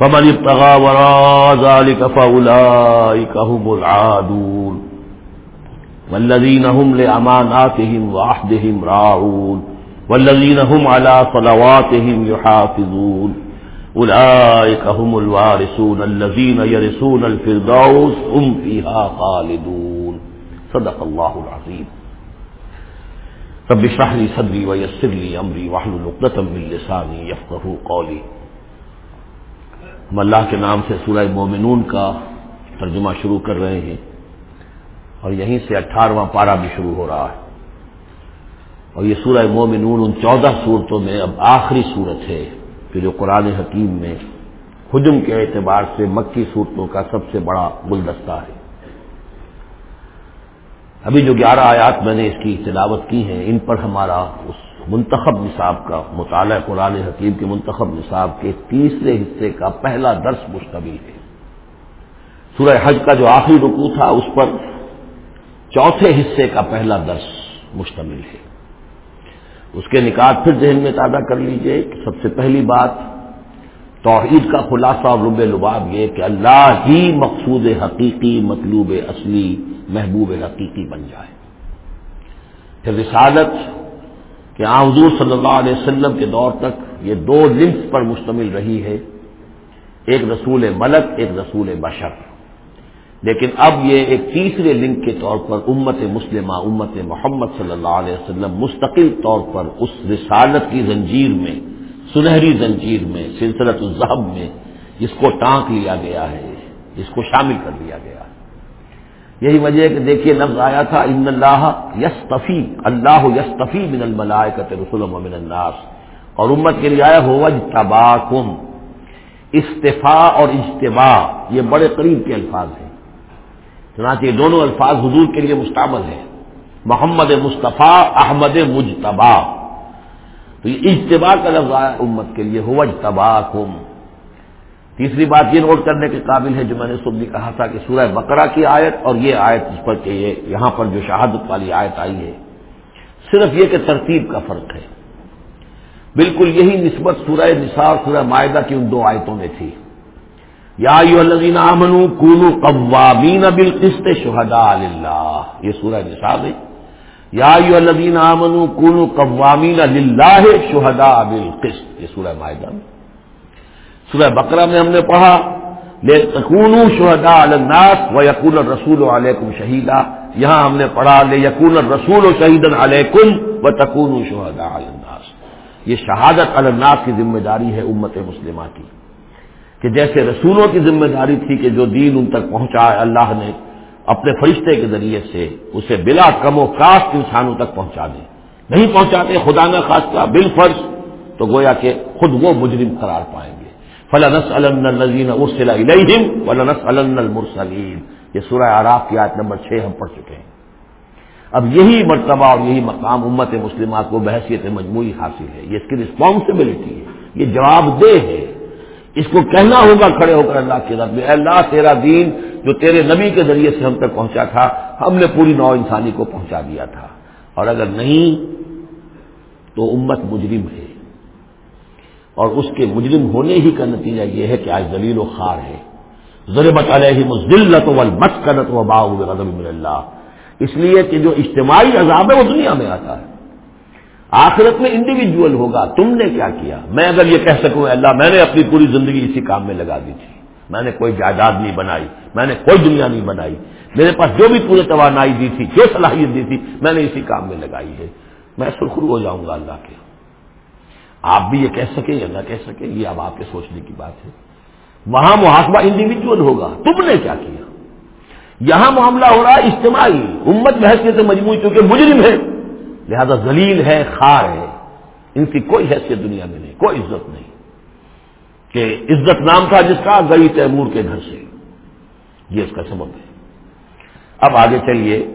فمن ابتغى وراء ذلك فأولئك هم العادون. والذين هم لأماناتهم وعهدهم راعون. والذين هم على صلواتهم يحافظون. أولئك هم الوارثون. الذين يرثون الفردوس هم فيها خالدون. صدق الله العظيم. رب اشرح لي صدري ويسر لي أمري واحلل عقدة من لساني يفقهوا قولي. ہم اللہ کے نام سے سورہ مومنون کا ترجمہ شروع کر رہے ہیں اور یہیں سے اٹھارہواں پارہ بھی شروع ہو رہا ہے اور یہ سورہ مومنون ان چودہ صورتوں میں اب آخری صورت ہے کہ جو قرآن حکیم میں حجم کے اعتبار سے مکی صورتوں کا سب سے بڑا گلدستہ ہے۔ ابھی جو گیارہ آیات میں نے اس کی تلاوت کی ہیں، ان پر ہمارا اس منتخب نصاب کا مطالعہ قرآن حکیم کے منتخب نصاب کے تیسرے حصے کا پہلا درس مشتمل ہے۔ سورہ حج کا جو آخری رکو تھا، اس پر چوتھے حصے کا پہلا درس مشتمل ہے۔ اس کے نکات پھر ذہن میں تازہ کر لیجیے کہ سب سے پہلی بات توحید کا خلاصہ اور رب لباب یہ کہ اللہ ہی مقصود حقیقی مطلوب اصلی محبوب حقیقی بن جائے۔ پھر رسالت کہ آ، حضور صلی اللہ علیہ وسلم کے دور تک یہ دو لنکس پر مشتمل رہی ہے۔ ایک رسول ملک، ایک رسول بشر۔ لیکن اب یہ ایک تیسرے لنک کے طور پر امت مسلمہ، امت محمد صلی اللہ علیہ وسلم مستقل طور پر اس رسالت کی زنجیر میں، سنہری زنجیر میں، سلسلت الزہب میں، جس کو ٹانک لیا گیا ہے، جس کو شامل کر لیا گیا۔ ہے یہی وجہ ہے کہ دیکھیے لفظ آیا تھا، ان اللہ یستفی اللہ یستفی من الملائکت رسول من الناس۔ اور امت کے لیے آیا ہو تباکم استفا اور اجتباع یہ بڑے قریب کے الفاظ ہیں۔ چنانچہ یہ دونوں الفاظ حضور کے لیے مستعمل ہیں۔ محمد مصطفیٰ، احمد مجتبا تو یہ اجتباع کا لفظ آیا امت کے لیے ہو تباکم تیسری بات یہ نوٹ کرنے کے قابل ہے جو میں نے صبح کہا تھا کہ سورہ بقرہ کی آیت اور یہ آیت اس پر کہ یہ یہاں پر جو شہادت والی آیت آئی ہے، صرف یہ کہ ترتیب کا فرق ہے۔ بالکل یہی نسبت سورہ نساء اور سورہ معاہدہ کی ان دو آیتوں میں تھی۔ یا الذین آمنوا کونوا قوامین بالقسط شہداء للہ۔ یہ سورہ نساء ہے یا الذین آمنوا کونوا قوامین للہ شہداء بالقسط۔ یہ سورہ معاہدہ میں۔ سورہ بقرہ میں ہم نے پڑھا لے تکون شہدا الناس و یقون الرسول علیکم شہیدا یہاں ہم نے پڑھا لے یقون الرسول و شہید علیکم و تکون شہدا الناس۔ یہ شہادت الناس کی ذمہ داری ہے امت مسلمہ کی۔ کہ جیسے رسولوں کی ذمہ داری تھی کہ جو دین ان تک پہنچا اللہ نے اپنے فرشتے کے ذریعے سے اسے بلا کم و کاسٹ انسانوں تک پہنچا دے نہیں پہنچاتے خدا نہ خاص کا بال فرض تو گویا کہ خود وہ مجرم قرار پائیں گے۔ فلنس النزین ارسل الیہم ولنس المرسلین یہ سورہ آراف کی آیت نمبر چھ ہم پڑھ چکے ہیں۔ اب یہی مرتبہ اور یہی مقام امت مسلمہ کو بحثیت مجموعی حاصل ہے۔ یہ اس کی رسپانسبلٹی ہے۔ یہ جواب دہ ہے۔ اس کو کہنا ہوگا کھڑے ہو کر اللہ کی رب۔ میں اللہ، تیرا دین جو تیرے نبی کے ذریعے سے ہم تک پہنچا تھا، ہم نے پوری نو انسانی کو پہنچا دیا تھا۔ اور اگر نہیں، تو امت مجرم ہے۔ اور اس کے مجرم ہونے ہی کا نتیجہ یہ ہے کہ آج دلیل و خار ہے۔ ضربت علیہ مزلت مت کرت و باغ من اللہ۔ اس لیے کہ جو اجتماعی عذاب ہے وہ دنیا میں آتا ہے۔ آخرت میں انڈیویجول ہوگا، تم نے کیا کیا؟ میں اگر یہ کہہ سکوں اللہ، میں نے اپنی پوری زندگی اسی کام میں لگا دی تھی۔ میں نے کوئی جائیداد نہیں بنائی، میں نے کوئی دنیا نہیں بنائی۔ میرے پاس جو بھی پورے توانائی دی تھی، جو صلاحیت دی تھی، میں نے اسی کام میں لگائی ہے۔ میں سرخرو ہو جاؤں گا اللہ کے۔ آپ بھی یہ کہہ سکیں یا نہ کہہ سکیں، یہ اب آپ کے سوچنے کی بات ہے۔ وہاں محاسبہ انڈیویجل ہوگا۔ تم نے کیا کیا؟ یہاں معاملہ ہو رہا ہے اجتماعی۔ امت بحثیت سے مجموعی چونکہ مجرم ہے۔ لہذا ذلیل ہے، خار ہے۔ ان کی کوئی حیثیت دنیا میں نہیں، کوئی عزت نہیں۔ کہ عزت نام تھا جس کا، گئی تیمور کے گھر سے۔ یہ اس کا سبب ہے۔ اب آگے چلیے۔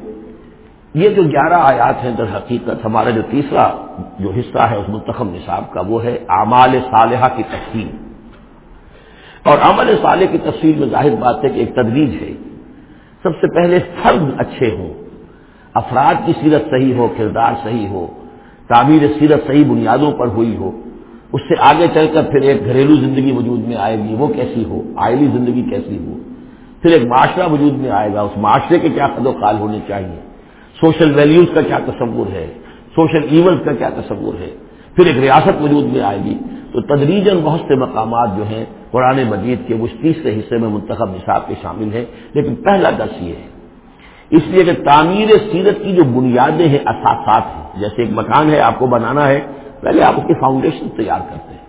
یہ جو گیارہ آیات ہیں در حقیقت، ہمارا جو تیسرا جو حصہ ہے اس منتخب نصاب کا، وہ ہے اعمال صالحہ کی تفصیل۔ اور عمل صالح کی تفصیل میں ظاہر بات ہے کہ ایک تدریج ہے۔ سب سے پہلے فرد اچھے ہوں۔ افراد کی سیرت صحیح ہو، کردار صحیح ہو تعمیر سیرت صحیح بنیادوں پر ہوئی ہو، اس سے آگے چل کر پھر ایک گھریلو زندگی وجود میں آئے گی، وہ کیسی ہو؟ آئلی زندگی کیسی ہو؟ پھر ایک معاشرہ وجود میں آئے گا۔ اس معاشرے کے کیا قد و قال ہونے چاہیے؟ سوشل ویلیوز کا کیا تصور ہے؟ سوشل ایونٹ کا کیا تصور ہے؟ پھر ایک ریاست وجود میں آئے گی۔ تو تدریجن بہت سے مقامات جو ہیں، قرآن مجید کے وہ تیسرے حصے میں منتخب نصاب کے شامل ہیں۔ لیکن پہلا درس یہ ہے۔ اس لیے کہ تعمیر سیرت کی جو بنیادیں ہیں اثاثات ہیں۔ جیسے ایک مکان ہے، آپ کو بنانا ہے، پہلے آپ اس کی فاؤنڈیشن تیار کرتے ہیں۔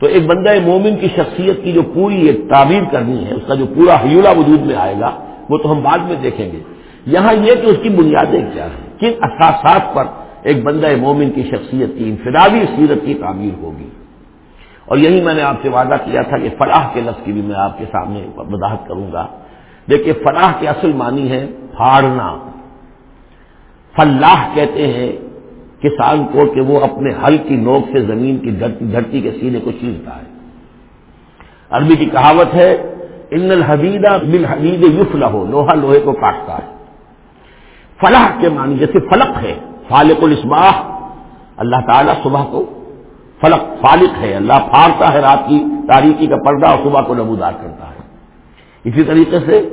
تو ایک بندہ مومن کی شخصیت کی جو پوری ایک تعمیر کرنی ہے، اس کا جو پورا حیولہ وجود میں آئے گا، وہ تو ہم بعد میں دیکھیں گے۔ یہاں یہ کہ اس کی بنیادیں کیا ہیں، کن اثاثات پر ایک بندہ مومن کی شخصیت کی انفرادی سیرت کی تعمیر ہوگی۔ اور یہی میں نے آپ سے وعدہ کیا تھا کہ فلاح کے لفظ کی بھی میں آپ کے سامنے وضاحت کروں گا۔ دیکھیے، فلاح کے اصل معنی ہے پھاڑنا۔ فلاح کہتے ہیں کسان کو کہ وہ اپنے ہل کی نوک سے زمین کی دھرتی کے سینے کو چیرتا ہے۔ عربی کی کہاوت ہے، ان الحدیدہ بل حدید یوف لہو لوہا لوہے کو کاٹتا ہے۔ فلاح کے معنی جیسے فلق ہے۔ فالق الاسباح اللہ تعالیٰ صبح کو فلق فالق ہے، اللہ پھاڑتا ہے رات کی تاریخی کا پردہ اور صبح کو نبودار کرتا ہے۔ اسی طریقے سے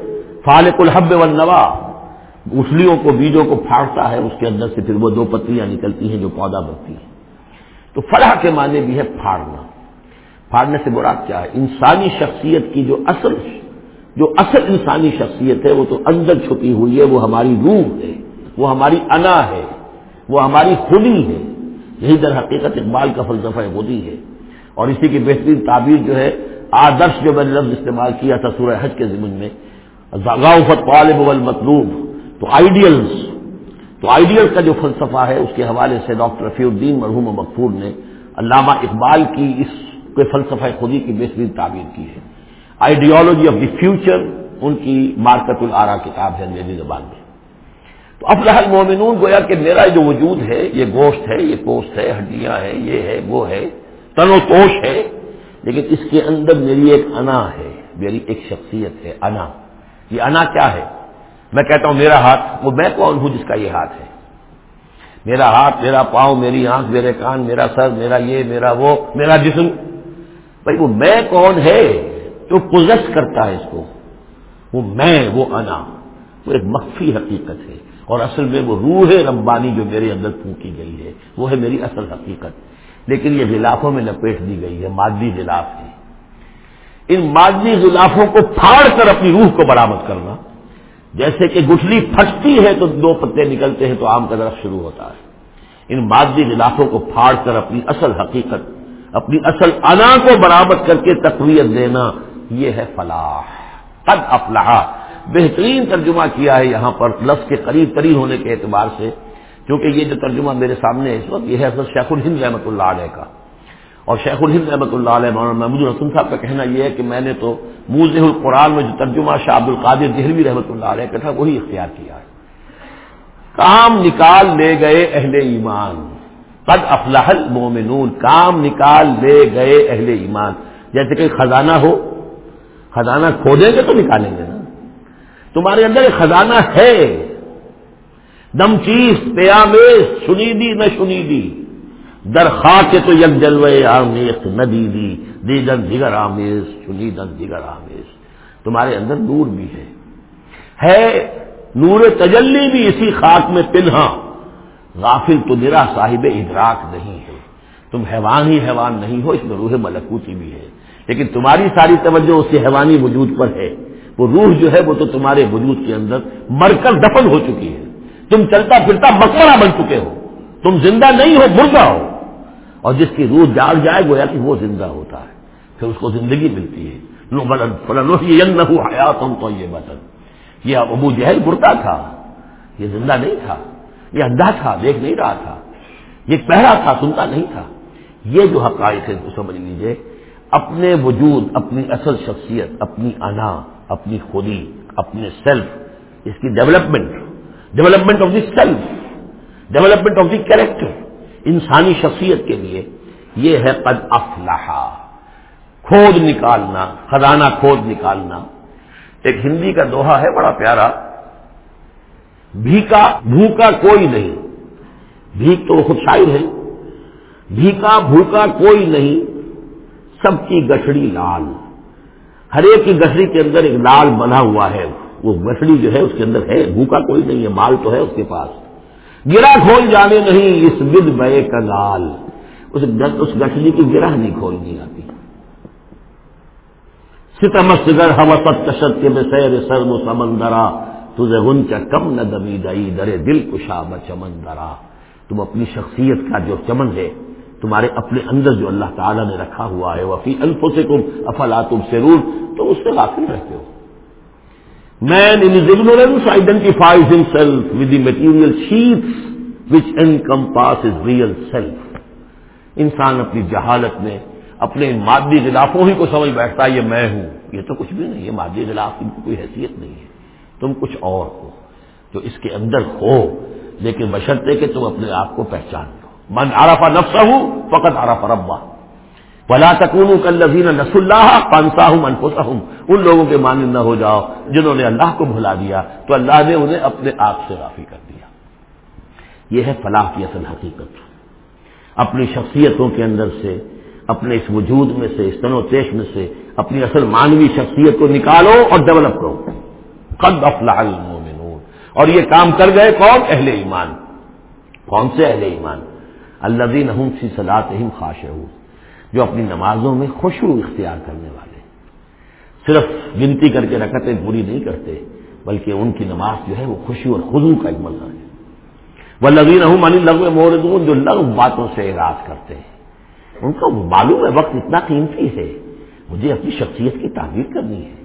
فالق الحب والنوا اچھلیوں کو، بیجوں کو پھاڑتا ہے، اس کے اندر سے پھر وہ دو پتیاں نکلتی ہیں جو پودا بنتی ہیں۔ تو فلاح کے معنی بھی ہے پھاڑنا۔ پھاڑنے سے برا کیا ہے؟ انسانی شخصیت کی جو اصل جو اصل انسانی شخصیت ہے، وہ تو اندر چھپی ہوئی ہے، وہ ہماری روح ہے، وہ ہماری انا ہے۔ وہ ہماری خودی ہے۔ یہی در حقیقت اقبال کا فلسفہ خودی ہے۔ اور اسی کی بہترین تعبیر جو ہے، آدرش جو میں نے لفظ استعمال کیا تھا سورہ حج کے ضمن میں ذاغافت طالب والمطلوب۔ تو آئیڈیلز تو آئیڈیل کا جو فلسفہ ہے، اس کے حوالے سے ڈاکٹر رفیع الدین مرحوم و مقفور نے علامہ اقبال کی اس کے فلسفہ خودی کی بہترین تعبیر کی ہے۔ آئیڈیالوجی آف دی فیوچر ان کی مارکت العرا کتاب ہے انگریزی زبان میں۔ تو اب رحل مومنون گویا کہ میرا جو وجود ہے، یہ گوشت ہے، یہ پوسٹ ہے، ہڈیاں ہیں، یہ ہے، وہ ہے، تن و توش ہے، لیکن اس کے اندر میری ایک انا ہے، میری ایک شخصیت ہے، انا۔ یہ انا کیا ہے؟ میں کہتا ہوں میرا ہاتھ، وہ میں کون ہوں جس کا یہ ہاتھ ہے؟ میرا ہاتھ، میرا پاؤں، میری آنکھ، میرے کان، میرا سر، میرا یہ، میرا وہ، میرا جسم۔ بھائی وہ میں کون ہے جو پوزس کرتا ہے اس کو؟ وہ میں، وہ انا۔ وہ ایک مخفی حقیقت ہے۔ اور اصل میں وہ روح ربانی جو میرے اندر پھونکی گئی ہے، وہ ہے میری اصل حقیقت۔ لیکن یہ غلافوں میں لپیٹ دی گئی ہے، مادی غلاف ہے ان مادی غلافوں کو پھاڑ کر اپنی روح کو برامد کرنا۔ جیسے کہ گٹھلی پھٹتی ہے تو دو پتے نکلتے ہیں تو آم کا درخت شروع ہوتا ہے۔ ان مادی غلافوں کو پھاڑ کر اپنی اصل حقیقت، اپنی اصل انا کو برامد کر کے تقویت دینا، یہ ہے فلاح۔ قد افلاح بہترین ترجمہ کیا ہے یہاں پر، لفظ کے قریب ترین ہونے کے اعتبار سے، کیونکہ یہ جو ترجمہ میرے سامنے ہے اس وقت، یہ ہے حضرت شیخ الہند رحمۃ اللہ علیہ کا۔ اور شیخ الہند رحمۃ اللہ علیہ، مولانا محمود الحسن صاحب کا کہنا یہ ہے کہ میں نے تو موز القرآن میں جو ترجمہ شاہ عبد القادر دہلوی رحمۃ اللہ علیہ کا تھا، وہی اختیار کیا ہے۔ کام نکال لے گئے اہل ایمان۔ قد افلاح المومنون کام نکال لے گئے اہل ایمان۔ جیسے کہ خزانہ ہو، خزانہ کھودیں گے تو نکالیں گے نا۔ تمہارے اندر ایک خزانہ ہے۔ دم چیز، پیامیز سنیدی نہ سنیدی درخوا کے تو یک جلوے آمیز ندی دی دیدن دیگر آمیز چنیدن دیگر آمیز۔ تمہارے اندر نور بھی ہے۔ ہے نور تجلی بھی اسی خاک میں پنہا غافل تو میرا صاحب ادراک نہیں ہے۔ تم حیوان ہی حیوان نہیں ہو، اس میں روح ملکوتی بھی ہے۔ لیکن تمہاری ساری توجہ اسی حیوانی وجود پر ہے۔ وہ روح جو ہے وہ تو تمہارے وجود کے اندر مر کر دفن ہو چکی ہے۔ تم چلتا پھرتا مقبرہ بن چکے ہو۔ تم زندہ نہیں ہو، مردہ ہو۔ اور جس کی روح جاگ جائے، گویا کہ وہ زندہ ہوتا ہے۔ پھر اس کو زندگی ملتی ہے۔ حیات ہم تو یہ بطن یہ ابو جہل گرتا تھا۔ یہ زندہ نہیں تھا۔ یہ اندھا تھا، دیکھ نہیں رہا تھا۔ یہ پہرا تھا، سنتا نہیں تھا۔ یہ جو حقائق ہے سمجھ لیجیے۔ اپنے وجود، اپنی اصل شخصیت، اپنی انا اپنی خودی، اپنے سیلف اس کی development development of the self development of the character انسانی شخصیت کے لیے یہ ہے قد افلاح کھود نکالنا، خزانہ کھود نکالنا۔ ایک ہندی کا دوہا ہے، بڑا پیارا۔ بھیکا، بھوکا کوئی نہیں۔ بھیک تو خود شاعر ہے۔ بھیکا، بھوکا کوئی نہیں۔ سب کی گٹھڑی لال۔ ہر ایک کی گٹھڑی کے اندر ایک لال بنا ہوا ہے۔ وہ گٹھڑی جو ہے اس کے اندر ہے۔ بھوکا کوئی نہیں ہے، مال تو ہے اس کے پاس۔ گرا کھول جانے نہیں، اس بد بے کا لال اس گٹھڑی کی گرہ نہیں کھولنی آتی۔ ستمست گر حوثت کشت کے بے سیر سر سمندرا تجھے گنچا کم نہ دمی دئی درے دل کشا چمندرا تم اپنی شخصیت کا جو چمن ہے تمہارے اپنے اندر جو اللہ تعالیٰ نے رکھا ہوا ہے وفی الفو سے تم افلا تم سے تو اس سے غافل رہتے ہو۔ Man in identifies in self with the material sheaths which encompass as real self انسان اپنی جہالت میں، اپنے مادی غلافوں ہی کو سمجھ بیٹھتا ہے، یہ میں ہوں۔ یہ تو کچھ بھی نہیں ہے مادی غلاف کی کوئی حیثیت نہیں ہے۔ تم کچھ اور ہو جو اس کے اندر ہو، لیکن بشرطے کہ تم اپنے آپ کو پہچان لو من آرفا نفس ہوں فقط آرف ربا بلا تکون کل لذین نس اللہ ان لوگوں کے مانند نہ ہو جاؤ جنہوں نے اللہ کو بھلا دیا، تو اللہ نے انہیں اپنے آپ سے رافی کر دیا۔ یہ ہے فلاح کی اصل حقیقت۔ اپنی شخصیتوں کے اندر سے، اپنے اس وجود میں سے، اس تنو تیش میں سے، اپنی اصل مانوی شخصیت کو نکالو اور ڈیولپ کرو۔ قد افلاح المومنون اور یہ کام کر گئے کون؟ اہل ایمان۔ کون سے اہل ایمان؟ اللہ دین سی صلاح خاش جو اپنی نمازوں میں خوشبو اختیار کرنے والے صرف گنتی کر کے رکھتے پوری نہیں کرتے، بلکہ ان کی نماز جو ہے وہ خوشی اور خزو کا ایک مظہر ہے۔ وہ لذین مانی لغو موردون، جو لغ باتوں سے اعراض کرتے ہیں۔ ان کو معلوم ہے وقت اتنا قیمتی ہے، مجھے اپنی شخصیت کی تعمیر کرنی ہے۔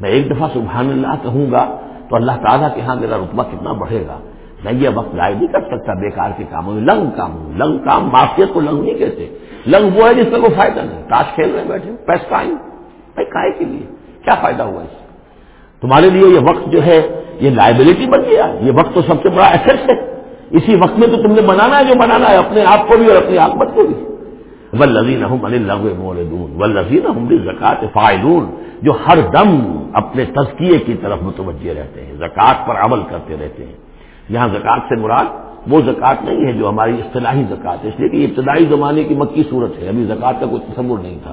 میں ایک دفعہ سبحان اللہ کہوں گا تو اللہ تعالیٰ کے ہاں میرا رتبہ کتنا بڑھے گا۔ میں یہ وقت ضائع نہیں کر سکتا بیکار کے کاموں میں، لنگ کام لنگ کام معافیت کو لنگ نہیں کہتے۔ لنگ وہ ہے جس میں کوئی فائدہ نہیں۔ تاش کھیل رہے بیٹھے پیسہ آئیں بھائی کائے کے لیے؟ کیا فائدہ ہوا اس تمہارے لیے یہ وقت جو ہے، یہ لائبلٹی بن گیا۔ یہ وقت تو سب سے بڑا ایسٹ ہے۔ اسی وقت میں تو تم نے بنانا ہے جو بنانا ہے، اپنے آپ کو بھی اور اپنی آکمت کو بھی۔ ولزین ولزین زکات فائدون جو ہر دم اپنے تزکیے کی طرف متوجہ رہتے ہیں زکوٰۃ پر عمل کرتے رہتے ہیں۔ یہاں زکوٰۃ سے مراد وہ زکوٰۃ نہیں ہے جو ہماری اصطلاحی زکوٰۃ ہے۔ اس لیے کہ ابتدائی زمانے کی مکی صورت ہے۔ ابھی زکوٰۃ کا کوئی تصور نہیں تھا۔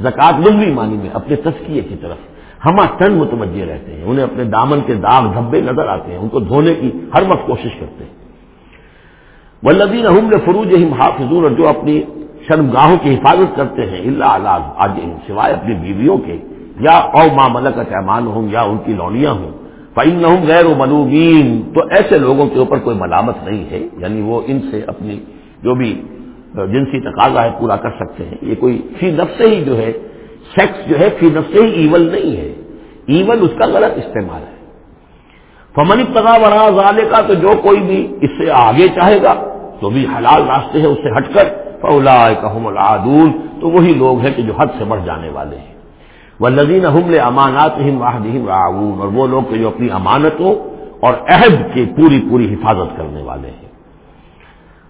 زکوٰۃ لغوی معنی میں اپنے تسکیے کی طرف۔ ہم تن متوجہ رہتے ہیں۔ انہیں اپنے دامن کے داغ دھبے نظر آتے ہیں۔ ان کو دھونے کی ہر وقت کوشش کرتے ہیں۔ ولدین حمل فروج حافظور اور جو اپنی شرمگاہوں کی حفاظت کرتے ہیں اللہ آج سوائے اپنی بیویوں کے، یا او ماں ملک احمان ہوں یا ان کی لونیاں ہوں۔ فعین غیر و ملومین تو ایسے لوگوں کے اوپر کوئی ملامت نہیں ہے یعنی وہ ان سے اپنی جو بھی جنسی تقاضا ہے پورا کر سکتے ہیں۔ یہ کوئی فی نفس ہی جو ہے، سیکس جو ہے، فی نفس ہی ایون نہیں ہے۔ ایون اس کا غلط استعمال ہے۔ فمن پگا بڑا والے کا تو جو کوئی بھی اس سے آگے چاہے گا تو بھی حلال راستے ہیں، اس سے ہٹ کر فولا کہم العدول تو وہی لوگ ہیں کہ جو حد سے بڑھ جانے والے ہیں۔ وہ لذین حمل امانات راعون، اور وہ لوگ جو اپنی امانتوں اور عہد کی پوری پوری حفاظت کرنے والے ہیں۔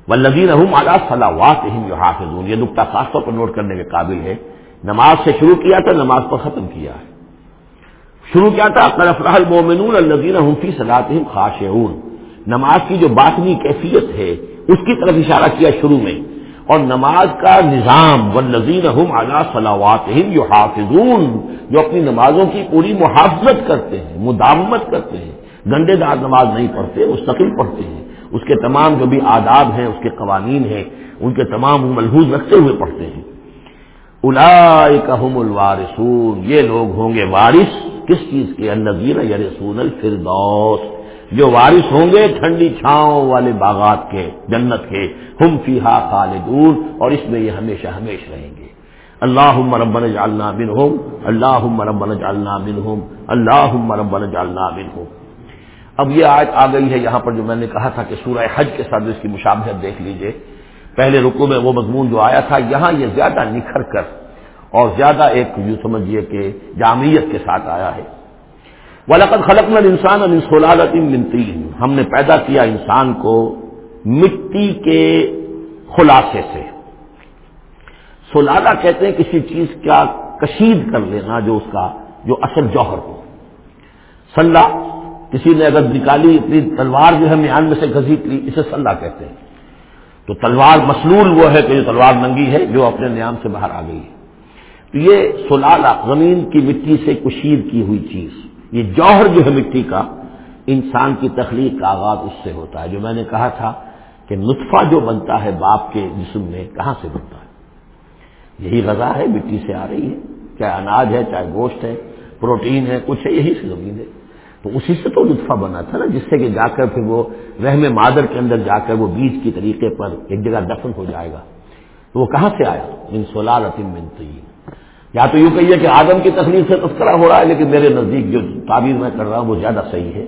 وہ لذین اعلیٰ صلاحات حافظ یہ نقطہ خاص طور پر نوٹ کرنے کے قابل ہے نماز سے شروع کیا تھا، نماز پر ختم کیا ہے۔ شروع کیا تھا قرفراہ المومنون النزین فی صلاح خاص نماز کی جو باطنی کیفیت ہے، اس کی طرف اشارہ کیا شروع میں۔ اور نماز کا نظام و نظین صلاحات جو حافظون جو اپنی نمازوں کی پوری محافظت کرتے ہیں مدامت کرتے ہیں، گندے دار نماز نہیں پڑھتے، مستقل پڑھتے ہیں۔ اس کے تمام جو بھی آداب ہیں، اس کے قوانین ہیں، ان کے تمام ملحوظ رکھتے ہوئے پڑھتے ہیں۔ الاحم الوارثون، یہ لوگ ہوں گے وارث، کس چیز کے؟ النظیر یرسون الفردوس۔ جو وارث ہوں گے ٹھنڈی چھاؤں والے باغات کے، جنت کے۔ ہم فیحا خالدون، اور اس میں یہ ہمیشہ ہمیش رہیں گے۔ اللہ مربن جالنا بن ہوم اللہ مربن جالنا بن ہوم اللہ مربن جالنا بن ہوم اب یہ آج آ گئی ہے یہاں پر جو میں نے کہا تھا کہ سورہ حج کے ساتھ اس کی مشابہت دیکھ لیجیے۔ پہلے رکو میں وہ مضمون جو آیا تھا، یہاں یہ زیادہ نکھر کر اور زیادہ ایک یوں سمجھیے کہ جامعیت کے ساتھ آیا ہے۔ ولقد خلق نل انسان اب سولادت منتین ہم نے پیدا کیا انسان کو مٹی کے خلاصے سے۔ سولادہ کہتے ہیں کسی چیز کا کشید کر لینا جو اس کا جو اصل جوہر ہو۔ سلح کسی نے اگر نکالی اتنی تلوار جو ہے میان میں سے گھسیٹ لی، اسے سلح کہتے ہیں۔ تو تلوار مسلول وہ ہے کہ جو تلوار ننگی ہے، جو اپنے نیام سے باہر آ گئی ہے۔ تو یہ سلالہ زمین کی مٹی سے کشیر کی ہوئی چیز۔ یہ جوہر جو ہے مٹی کا، انسان کی تخلیق کا آغاز اس سے ہوتا ہے۔ جو میں نے کہا تھا کہ نطفہ جو بنتا ہے باپ کے جسم میں، کہاں سے بنتا ہے؟ یہی غذا ہے، مٹی سے آ رہی ہے۔ چاہے اناج ہے، چاہے گوشت ہے، پروٹین ہے، کچھ ہے، یہی سے زمین ہے۔ تو اسی سے تو لطفہ بنا تھا نا، جس سے کہ جا کر پھر وہ رحم مادر کے اندر جا کر وہ بیج کی طریقے پر ایک جگہ دفن ہو جائے گا۔ تو وہ کہاں سے آیا؟ ان سولار من تین یا تو یوں کہیے کہ آدم کی تکلیف سے تذکرہ ہو رہا ہے، لیکن میرے نزدیک جو تعبیر میں کر رہا ہوں وہ زیادہ صحیح ہے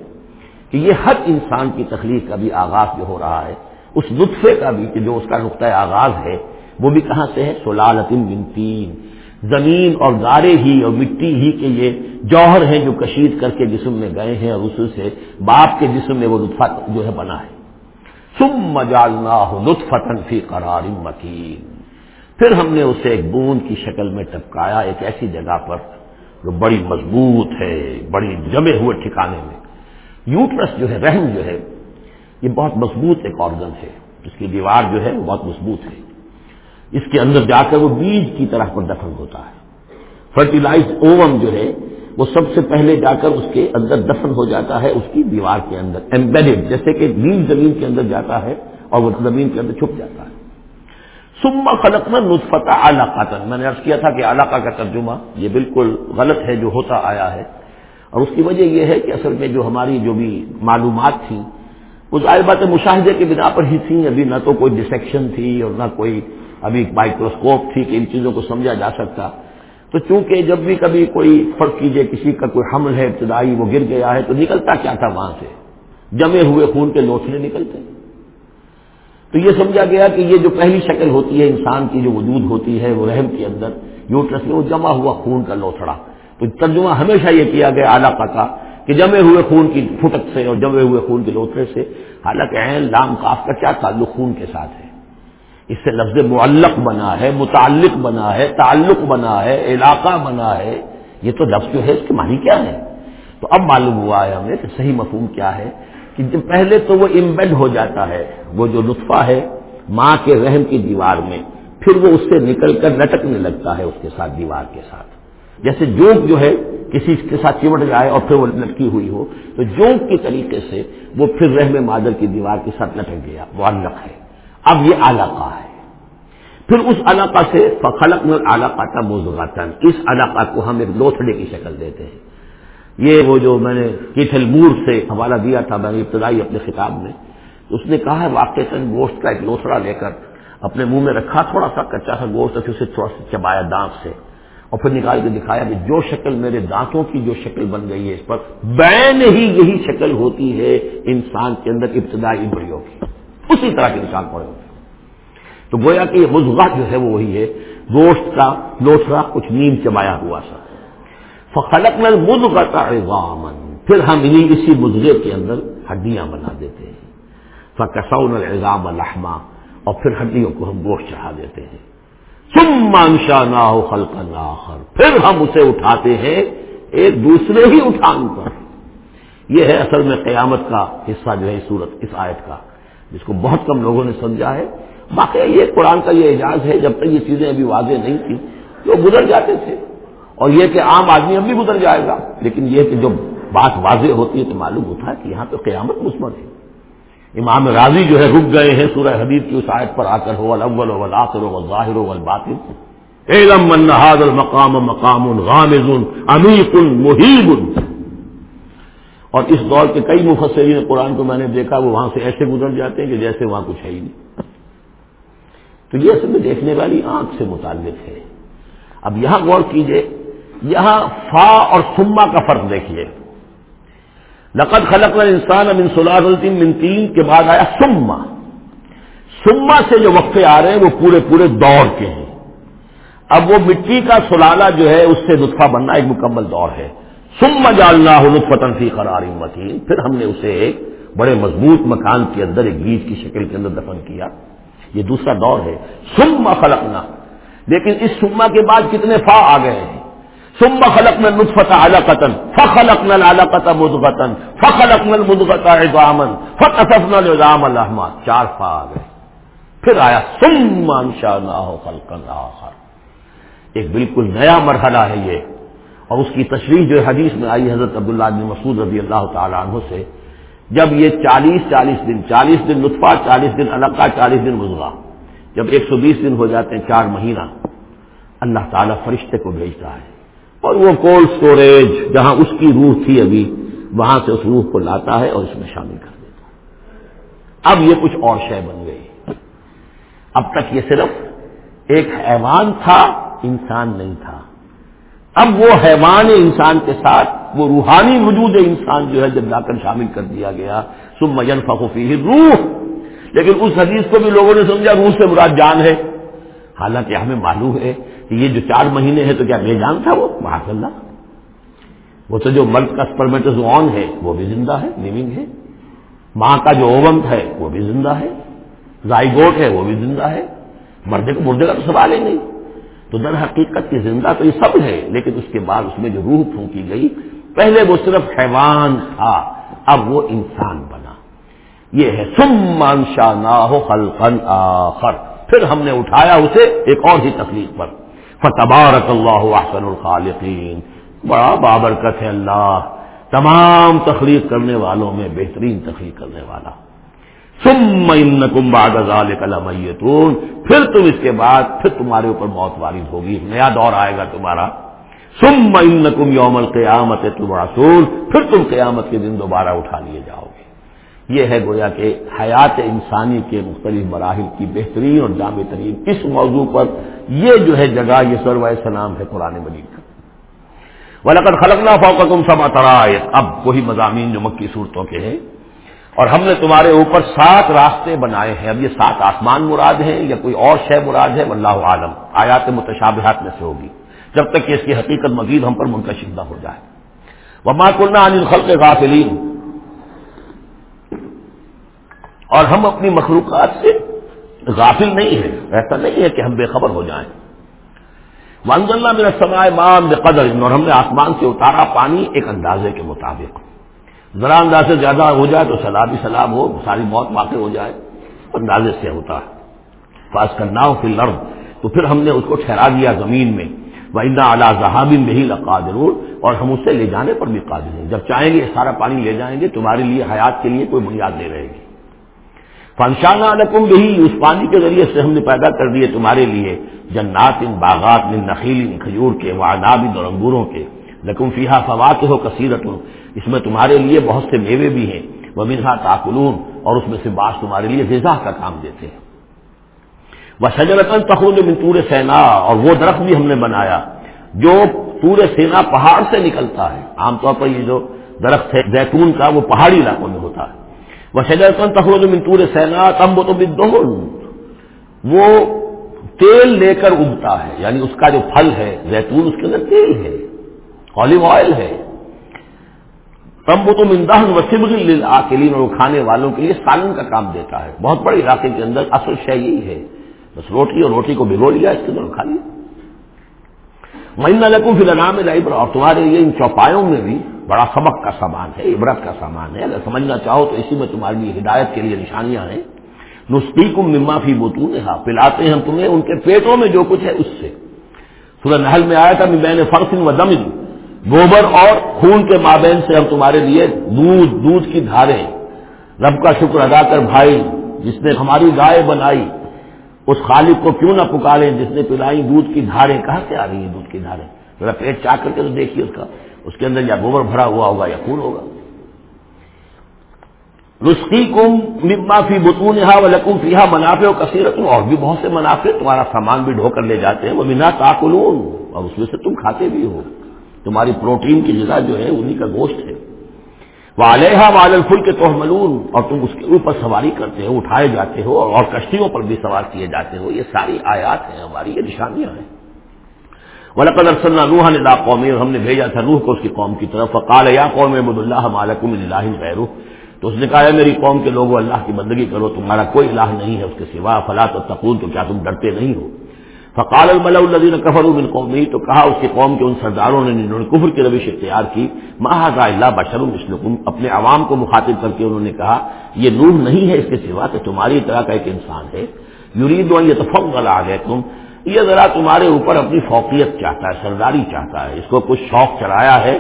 کہ یہ ہر انسان کی تخلیق کا بھی آغاز جو ہو رہا ہے، اس نطفے کا بھی کہ جو اس کا نقطۂ آغاز ہے، وہ بھی کہاں سے ہے؟ سولالتم من تین۔ زمین اور گارے ہی اور مٹی ہی کے یہ جوہر ہیں جو کشید کر کے جسم میں گئے ہیں اور اس سے باپ کے جسم میں وہ لطفہ جو ہے بنا ہے۔ سم مجالنا ہو لطفتن فی قرار مکین۔ پھر ہم نے اسے ایک بوند کی شکل میں ٹپکایا، ایک ایسی جگہ پر جو بڑی مضبوط ہے، بڑی جمے ہوئے ٹھکانے میں۔ یوٹرس جو ہے، رحم جو ہے، یہ بہت مضبوط ایک آرگن ہے۔ اس کی دیوار جو ہے، وہ بہت مضبوط ہے۔ اس کے اندر جا کر وہ بیج کی طرح پر دفن ہوتا ہے۔ فرٹیلائز اوم جو ہے، وہ سب سے پہلے جا کر اس کے اندر دفن ہو جاتا ہے، اس کی دیوار کے اندر ایمبیڈ جیسے کہ بیج زمین کے اندر جاتا ہے اور وہ زمین کے اندر چھپ جاتا ہے۔ سما خلق میں نطفت علاقہ میں نے عرض کیا تھا کہ علاقہ کا ترجمہ یہ بالکل غلط ہے جو ہوتا آیا ہے اور اس کی وجہ یہ ہے کہ اصل میں جو ہماری جو بھی معلومات تھیں، وہ ظاہر بات مشاہدے کی بنا پر ہی تھیں، ابھی نہ تو کوئی ڈسیکشن تھی اور نہ کوئی ابھی مائکروسکوپ تھی کہ ان چیزوں کو سمجھا جا سکتا۔ تو چونکہ جب بھی کبھی کوئی فرق کیجیے، کسی کا کوئی حمل ہے، ابتدائی وہ گر گیا ہے، تو نکلتا کیا تھا وہاں سے؟ جمے ہوئے خون کے لوٹنے نکلتے۔ تو یہ سمجھا گیا کہ یہ جو پہلی شکل ہوتی ہے انسان کی جو وجود ہوتی ہے، وہ رحم کے اندر یوٹرس میں وہ جمع ہوا خون کا لوتھڑا۔ تو ترجمہ ہمیشہ یہ کیا گیا علاقہ کا کہ جمے ہوئے خون کی پھٹک سے اور جمے ہوئے خون کے لوتھڑے سے۔ حالانکہ عین لام کاف کا کیا تعلق خون کے ساتھ ہے؟ اس سے لفظ معلق بنا ہے، متعلق بنا ہے، تعلق بنا ہے، علاقہ بنا ہے۔ یہ تو لفظ جو ہے، اس کی معنی کیا ہے تو اب معلوم ہوا ہے ہمیں کہ صحیح مفہوم کیا ہے۔ کہ پہلے تو وہ امبیڈ ہو جاتا ہے، وہ جو لطفہ ہے ماں کے رحم کی دیوار میں، پھر وہ اس سے نکل کر لٹکنے لگتا ہے اس کے ساتھ، دیوار کے ساتھ۔ جیسے جوک جو ہے، کسی کے ساتھ چمٹ جائے اور پھر وہ لٹکی ہوئی ہو، تو جوک کی طریقے سے وہ پھر رحم مادر کی دیوار کے ساتھ لٹک گیا وہ ہے۔ اب یہ علاقہ ہے۔ پھر اس علاقہ سے فخلق میں علاقہ تھا موزغاتن اس علاقہ کو ہم ایک لوتھڑے کی شکل دیتے ہیں۔ یہ وہ جو میں نے کیتھل مور سے حوالہ دیا تھا میں نے ابتدائی اپنے خطاب میں اس نے کہا ہے واقع گوشت کا ایک لوتھڑا لے کر اپنے منہ میں رکھا، تھوڑا سا کچا سا گوشت پھر اسے تھوڑا سا چبایا دانت سے۔ اور پھر نکال کے دکھایا کہ جو شکل میرے دانتوں کی جو شکل بن گئی ہے، اس پر بین ہی یہی شکل ہوتی ہے انسان کے اندر ابتدائی بڑیوں کی۔ اسی طرح کے نشان پڑے ہوتے تو گویا کہ یہ مزغہ جو ہے وہ وہی ہے، گوشت کا لوٹرا کچھ نیم چبایا ہوا سا۔ فخلق میں مزغہ کا پھر ہم انہیں اسی مزغے کے اندر ہڈیاں بنا دیتے ہیں۔ فکسون الزام الحما اور پھر ہڈیوں کو ہم گوشت چڑھا دیتے ہیں۔ سم مانشا نہ ہو خلق آخر۔ پھر ہم اسے اٹھاتے ہیں ایک دوسرے ہی اٹھان پر۔ یہ ہے اصل میں قیامت کا حصہ جو ہے اس صورت، اس آیت کا، جس کو بہت کم لوگوں نے سمجھا ہے۔ باقی یہ قرآن کا یہ اعجاز ہے، جب تک یہ چیزیں ابھی واضح نہیں تھیں تو گزر جاتے تھے۔ اور یہ کہ عام آدمی اب بھی گزر جائے گا۔ لیکن یہ کہ جو بات واضح ہوتی ہے تو معلوم ہوتا ہے کہ یہاں پہ قیامت مثبت ہے۔ امام راضی جو ہے رک گئے ہیں سورہ حدیث کی اس آیت پر آ کر ہو الاول و آخر و ظاہر و باطن علم المقام مقام غامز امیق محیب اور اس دور کے کئی مفسرین قرآن کو میں نے دیکھا، وہ وہاں سے ایسے گزر جاتے ہیں کہ جیسے وہاں کچھ ہے ہی نہیں۔ تو یہ اصل میں دیکھنے والی آنکھ سے متعلق ہے۔ اب یہاں غور کیجیے یہاں فا اور سما کا فرق دیکھیے۔ لقد خلق انسان اب ان من تین کے بعد آیا سما سما سے جو وقفے آ رہے ہیں وہ پورے پورے دور کے ہیں۔ اب وہ مٹی کا سلالہ جو ہے، اس سے نطفہ بننا ایک مکمل دور ہے۔ سم اللہ لطفتن فی قرار متین پھر ہم نے اسے ایک بڑے مضبوط مکان کے اندر، ایک بیج کی شکل کے اندر دفن کیا۔ یہ دوسرا دور ہے۔ سم خلقنا۔ لیکن اس سما کے بعد کتنے فا آ گئے ہیں؟ سم خلق میں نطفت اعلی قطن فخلق نل اعلی قطن مدغتن فخلق نل چار فا آ گئے پھر آیا سم انشا نہ ہو خلقن آخر۔ ایک بالکل نیا مرحلہ ہے یہ۔ اور اس کی تشریح جو حدیث میں آئی، حضرت عبداللہ بن مسعود رضی اللہ تعالیٰ عنہ سے، جب یہ چالیس چالیس دن چالیس دن نطفہ، چالیس دن القا چالیس دن گزرا جب ایک سو بیس دن ہو جاتے ہیں، چار مہینہ، اللہ تعالیٰ فرشتے کو بھیجتا ہے۔ اور وہ کولڈ اسٹوریج جہاں اس کی روح تھی ابھی، وہاں سے اس روح کو لاتا ہے اور اس میں شامل کر دیتا ہے۔ اب یہ کچھ اور شے بن گئی۔ اب تک یہ صرف ایک حیوان تھا، انسان نہیں تھا۔ اب وہ حیوان انسان کے ساتھ، وہ روحانی وجود انسان جو ہے، جب جا کر شامل کر دیا گیا سب مجن فخوفی روح لیکن اس حدیث کو بھی لوگوں نے سمجھا، روح سے مراد جان ہے۔ حالانکہ ہمیں معلوم ہے یہ جو چار مہینے ہیں تو کیا بے جان تھا وہ؟ محاذ اللہ وہ تو جو مرد کا اسپرمیٹز آن ہے، وہ بھی زندہ ہے لیونگ ہے۔ ماں کا جو اوونت ہے، وہ بھی زندہ ہے۔ زائگوٹ ہے، وہ بھی زندہ ہے۔ مردے کو مردے کا تو سوال ہی نہیں۔ تو در حقیقت کی زندہ تو یہ سب ہے، لیکن اس کے بعد اس میں جو روح پھونکی گئی، پہلے وہ صرف حیوان تھا، اب وہ انسان بنا۔ یہ ہے سم مانشا نہ ہو خلقن آخر۔ پھر ہم نے اٹھایا اسے ایک اور ہی تکلیف پر۔ فتبارک اللہ احسن الخالقین۔ بڑا بابرکت ہے اللہ، تمام تخلیق کرنے والوں میں بہترین تخلیق کرنے والا۔ سم انکم بعد ذالک لمیتون۔ پھر تم اس کے بعد، پھر تمہارے اوپر موت وارد ہوگی۔ نیا دور آئے گا تمہارا۔ سم انکم یوم القیامت تبعثون۔ پھر تم قیامت کے دن دوبارہ اٹھا لیے جاؤ۔ گے یہ ہے گویا کہ حیات انسانی کے مختلف مراحل کی بہترین اور جامع ترین اس موضوع پر یہ جو ہے جگہ، یہ سرو سلام ہے قرآن مجید کا۔ ولقد خلقنا فوقکم سبع طرائق اب وہی مضامین جو مکی صورتوں کے ہیں۔ اور ہم نے تمہارے اوپر سات راستے بنائے ہیں۔ اب یہ سات آسمان مراد ہیں یا کوئی اور شے مراد ہے؟ واللہ عالم آیات متشابہات میں سے ہوگی۔ جب تک کہ اس کی حقیقت مزید ہم پر منتشر نہ ہو جائے۔ وما کلنا عن الخلق غافلین اور ہم اپنی مخلوقات سے غافل نہیں ہیں۔ ایسا نہیں ہے کہ ہم بے خبر ہو جائیں۔ اللہ میرا سمائے مام بے قدر اور ہم نے آسمان سے اتارا پانی ایک اندازے کے مطابق۔ ذرا اندازے زیادہ ہو جائے تو سلاب ہی سلاب ہو، ساری موت واقع ہو جائے۔ اندازے سے ہوتا ہے۔ فاس کرنا ہو پھر لڑ تو پھر ہم نے اس کو ٹھہرا دیا زمین میں۔ وہ اندا اعلیٰ زہابی میں ہی لگا ضرور اور ہم اسے لے جانے پر بھی قادر ہیں۔ جب چاہیں گے سارا پانی لے جائیں گے، تمہارے لیے، حیات کے لیے کوئی بنیاد نہیں رہے گی۔ فنشانہ نقم بھی اس پانی کے ذریعے سے ہم نے پیدا کر دیے تمہارے لیے جنات ان باغات ان نخیل ان کھجور کے واداب اور انگوروں کے۔ لکم فیحا فوات ہو کثیرت اس میں تمہارے لیے بہت سے میوے بھی ہیں۔ وہ منہا تاکلون، اور اس میں سے بعض تمہارے لیے غذا کا کام دیتے ہیں۔ وہ شجرتن تخون میں تور سینا، اور وہ درخت بھی ہم نے بنایا، جو تور سینا پہاڑ سے نکلتا ہے۔ عام طور پر یہ جو درخت ہے، زیتون کا وہ پہاڑی علاقوں میں ہوتا ہے۔ وہ شجرتن تخون میں سینا تم تو وہ تیل لے کر اگتا ہے یعنی اس کا جو پھل ہے، زیتون اس کے اندر تیل ہے آلو آئل ہے۔ تم تو مندہن وسیب آکلین اور کھانے والوں کے لیے سالن کا کام دیتا ہے۔ بہت بڑے علاقے کے اندر اصل شے یہی ہے، بس روٹی اور روٹی کو بھگو لیا، اس کے اندر کھا لیا۔ مہینہ لکھوں فی الحال میں اور تمہارے لیے ان چوپایوں میں بھی بڑا سبق کا سامان ہے، عبرت کا سامان ہے۔ اگر سمجھنا چاہو تو اسی میں تمہارے لیے ہدایت کے لیے نشانیاں ہیں۔ نسخی کم مما فی بوتون پلاتے ہیں ہم تمہیں ان کے پیٹوں میں جو کچھ ہے اس سے۔ سورہ نحل میں آیا تھا میں نے فرسن و دم۔ گوبر اور خون کے مابین سے ہم تمہارے لیے دودھ دودھ کی دھاریں رب کا شکر ادا کر بھائی، جس نے ہماری گائے بنائی، اس خالق کو کیوں نہ پکارے، جس نے پلائی دودھ کی دھاریں کہاں سے آ رہی ہیں دودھ کی دھاریں ذرا پیٹ چاک کر کے تو دیکھیے اس کا۔ اس کے اندر یا گوبر بھرا ہوا ہوگا یا خون ہوگا۔ رسقی کم مما فی بتون و لکم فیحا منافع و کثیرت اور بھی بہت سے منافع تمہارا سامان بھی ڈھو کر لے جاتے ہیں۔ وہ منا تاکلون اور اس میں سے تم کھاتے بھی ہو۔ تمہاری پروٹین کی جگہ جو ہے انہیں کا گوشت ہے۔ وہ علیہ وال الفل کے توحملون اور تم اس کے اوپر سواری کرتے ہو، اٹھائے جاتے ہو اور کشتیوں پر بھی سوار کیے جاتے ہو۔ یہ ساری آیات ہیں، ہماری یہ نشانیاں ہیں۔ ولقد ارسلنا نوحا الى قومه، اور ہم نے بھیجا تھا نوح کو اس کی قوم کی طرف۔ فقال یا قوم عبد اللہ ما لكم من تو اس نے کہا میری قوم کے لوگوں، اللہ کی بندگی کرو، تمہارا کوئی الہ نہیں ہے اس کے سوا۔ فلا تتقون، تو کیا تم ڈرتے نہیں ہو؟ فقال الملأ الذين كفروا من قومه، تو کہا اس کی قوم کے ان سرداروں نے جنہوں نے کفر کی روش اختیار کی، ما هذا الا بشر مثلكم۔ اپنے عوام کو مخاطب کر کے انہوں نے کہا، یہ نوح نہیں ہے اس کے سوا کہ تمہاری طرح کا ایک انسان ہے۔ یرید ان يتفضل عليكم۔ یہ ذرا تمہارے اوپر اپنی فوقیت چاہتا ہے، سرداری چاہتا ہے۔ اس کو کچھ شوق چڑھایا ہے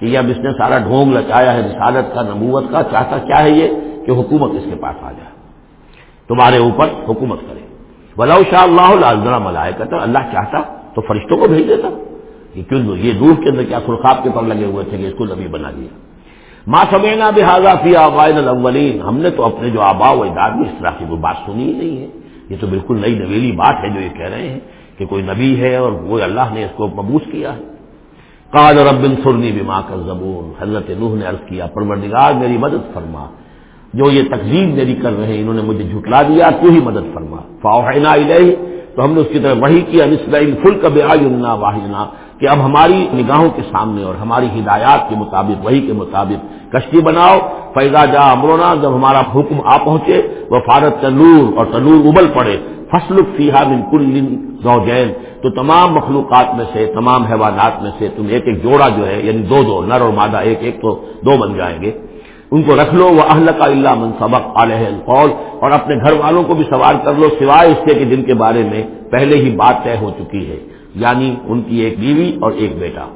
کہ یہ اب اس نے سارا ڈھونگ لچایا ہے، رسالت کا، نبوت کا، چاہتا کیا ہے یہ؟ کہ حکومت اس کے پاس آ جائے۔ تمہارے اوپر حکومت کرے۔ ولا شاہ اللہ ملائے کرتا اللہ چاہتا تو فرشتوں کو بھیج دیتا۔ یہ کیوں یہ دور کے اندر کیا سرخاب کے پر لگے ہوئے تھے کہ اس کو نبی بنا دیا۔ ماں سمینا بحاظہ فی آبائن الاولین ہم نے تو اپنے جو آبا و اجداد میں اس طرح کی کوئی بات سنی ہی نہیں ہے۔ یہ تو بالکل نئی نویلی بات ہے جو یہ کہہ رہے ہیں کہ کوئی نبی ہے اور وہ اللہ نے اس کو مبوس کیا ہے۔ قال رب سرنی بما کا زبون حضرت نوح نے عرض کیا، پروردگار میری مدد فرما۔ جو یہ تقزیم میری کر رہے ہیں، انہوں نے مجھے جھٹلا دیا، تو ہی مدد فرما۔ فاوحینا الیہ تو ہم نے اس کی طرف وہی کیا نسل فل کب آئنا واہنا کہ اب ہماری نگاہوں کے سامنے اور ہماری ہدایات کے مطابق وہی کے مطابق کشتی بناؤ۔ فیضا جا امرونا جب ہمارا حکم آ پہنچے وہ فارت تنور، اور تنور ابل پڑے فصل فیحا من کل زوجین تو تمام مخلوقات میں سے، تمام حیوانات میں سے تم ایک ایک جوڑا جو ہے یعنی دو دو، نر اور مادہ ایک ایک تو دو بن جائیں گے۔ ان کو رکھ لو وہ اہل کا اللہ من سبق علیہ القول اور اپنے گھر والوں کو بھی سوار کر لو، سوائے اس کے کہ جن کے بارے میں پہلے ہی بات طے ہو چکی ہے یعنی ان کی ایک بیوی اور ایک بیٹا۔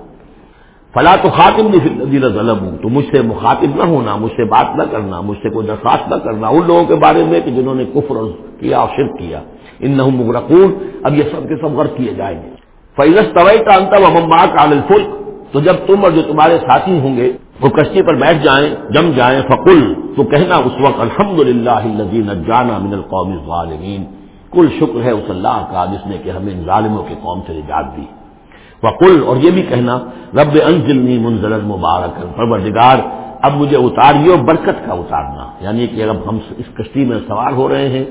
فلا تو خاتم نہیں ظلم ہوں تو مجھ سے مخاطب نہ ہونا، مجھ سے بات نہ کرنا، مجھ سے کوئی درخواست نہ کرنا، ان لوگوں کے بارے میں کہ جنہوں نے کفر کیا اور شرک کیا۔ ان نہ مغرقون، اب یہ سب کے سب غرق کیے جائیں گے۔ فیض طوی کا انتب امبا کا الفلک تو جب تم اور جو تمہارے ساتھی ہوں گے وہ کشتی پر بیٹھ جائیں، جم جائیں، فقل، تو کہنا اس وقت الحمد للہ جانا من القوم ظالمین کل شکر ہے اس اللہ کا جس نے کہ ہمیں ظالموں کے قوم سے نجات دی۔ وقل، اور یہ بھی کہنا، رب انزلنی منزل مبارک پروردگار، اب مجھے اتاریو برکت کا اتارنا۔ یعنی کہ اب ہم اس کشتی میں سوار ہو رہے ہیں،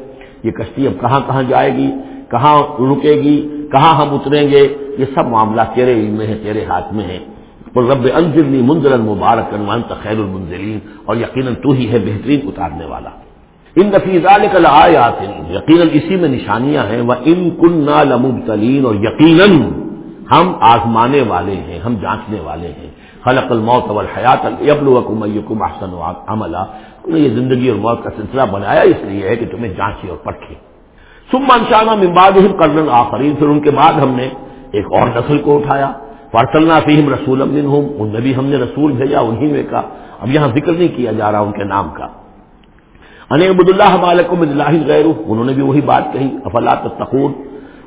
یہ کشتی اب کہاں کہاں جائے گی؟ کہاں رکے گی؟ کہاں ہم اتریں گے؟ یہ سب معاملہ تیرے علم میں ہے تیرے ہاتھ میں ہے رب انزلنی منزل مبارک وانت خیر المنزلین، اور یقیناً تو ہی ہے بہترین اتارنے والا۔ ان نفیزہ کل آیات یقیناً اسی میں نشانیاں ہیں وہ ان کن لمبتلین، اور یقیناً ہم آزمانے والے ہیں، ہم جانچنے والے ہیں۔ خلق الموت والحیات یبلوکم ایکم احسن عملا۔ نے یہ زندگی اور موت کا سلسلہ بنایا، اس لیے ہے کہ تمہیں جانچے اور پرکھے سم انشانہ ممباد کرن آخرین، پھر ان کے بعد ہم نے ایک اور نسل کو اٹھایا۔ فارسلنا فیم رسول ہوں ان میں بھی ہم نے رسول بھیجا انہیں میں کا اب یہاں ذکر نہیں کیا جا رہا ان کے نام کا۔ ان عبد اللہ مالکم اللہ غیر انہوں نے بھی وہی بات کہی افلاط تقور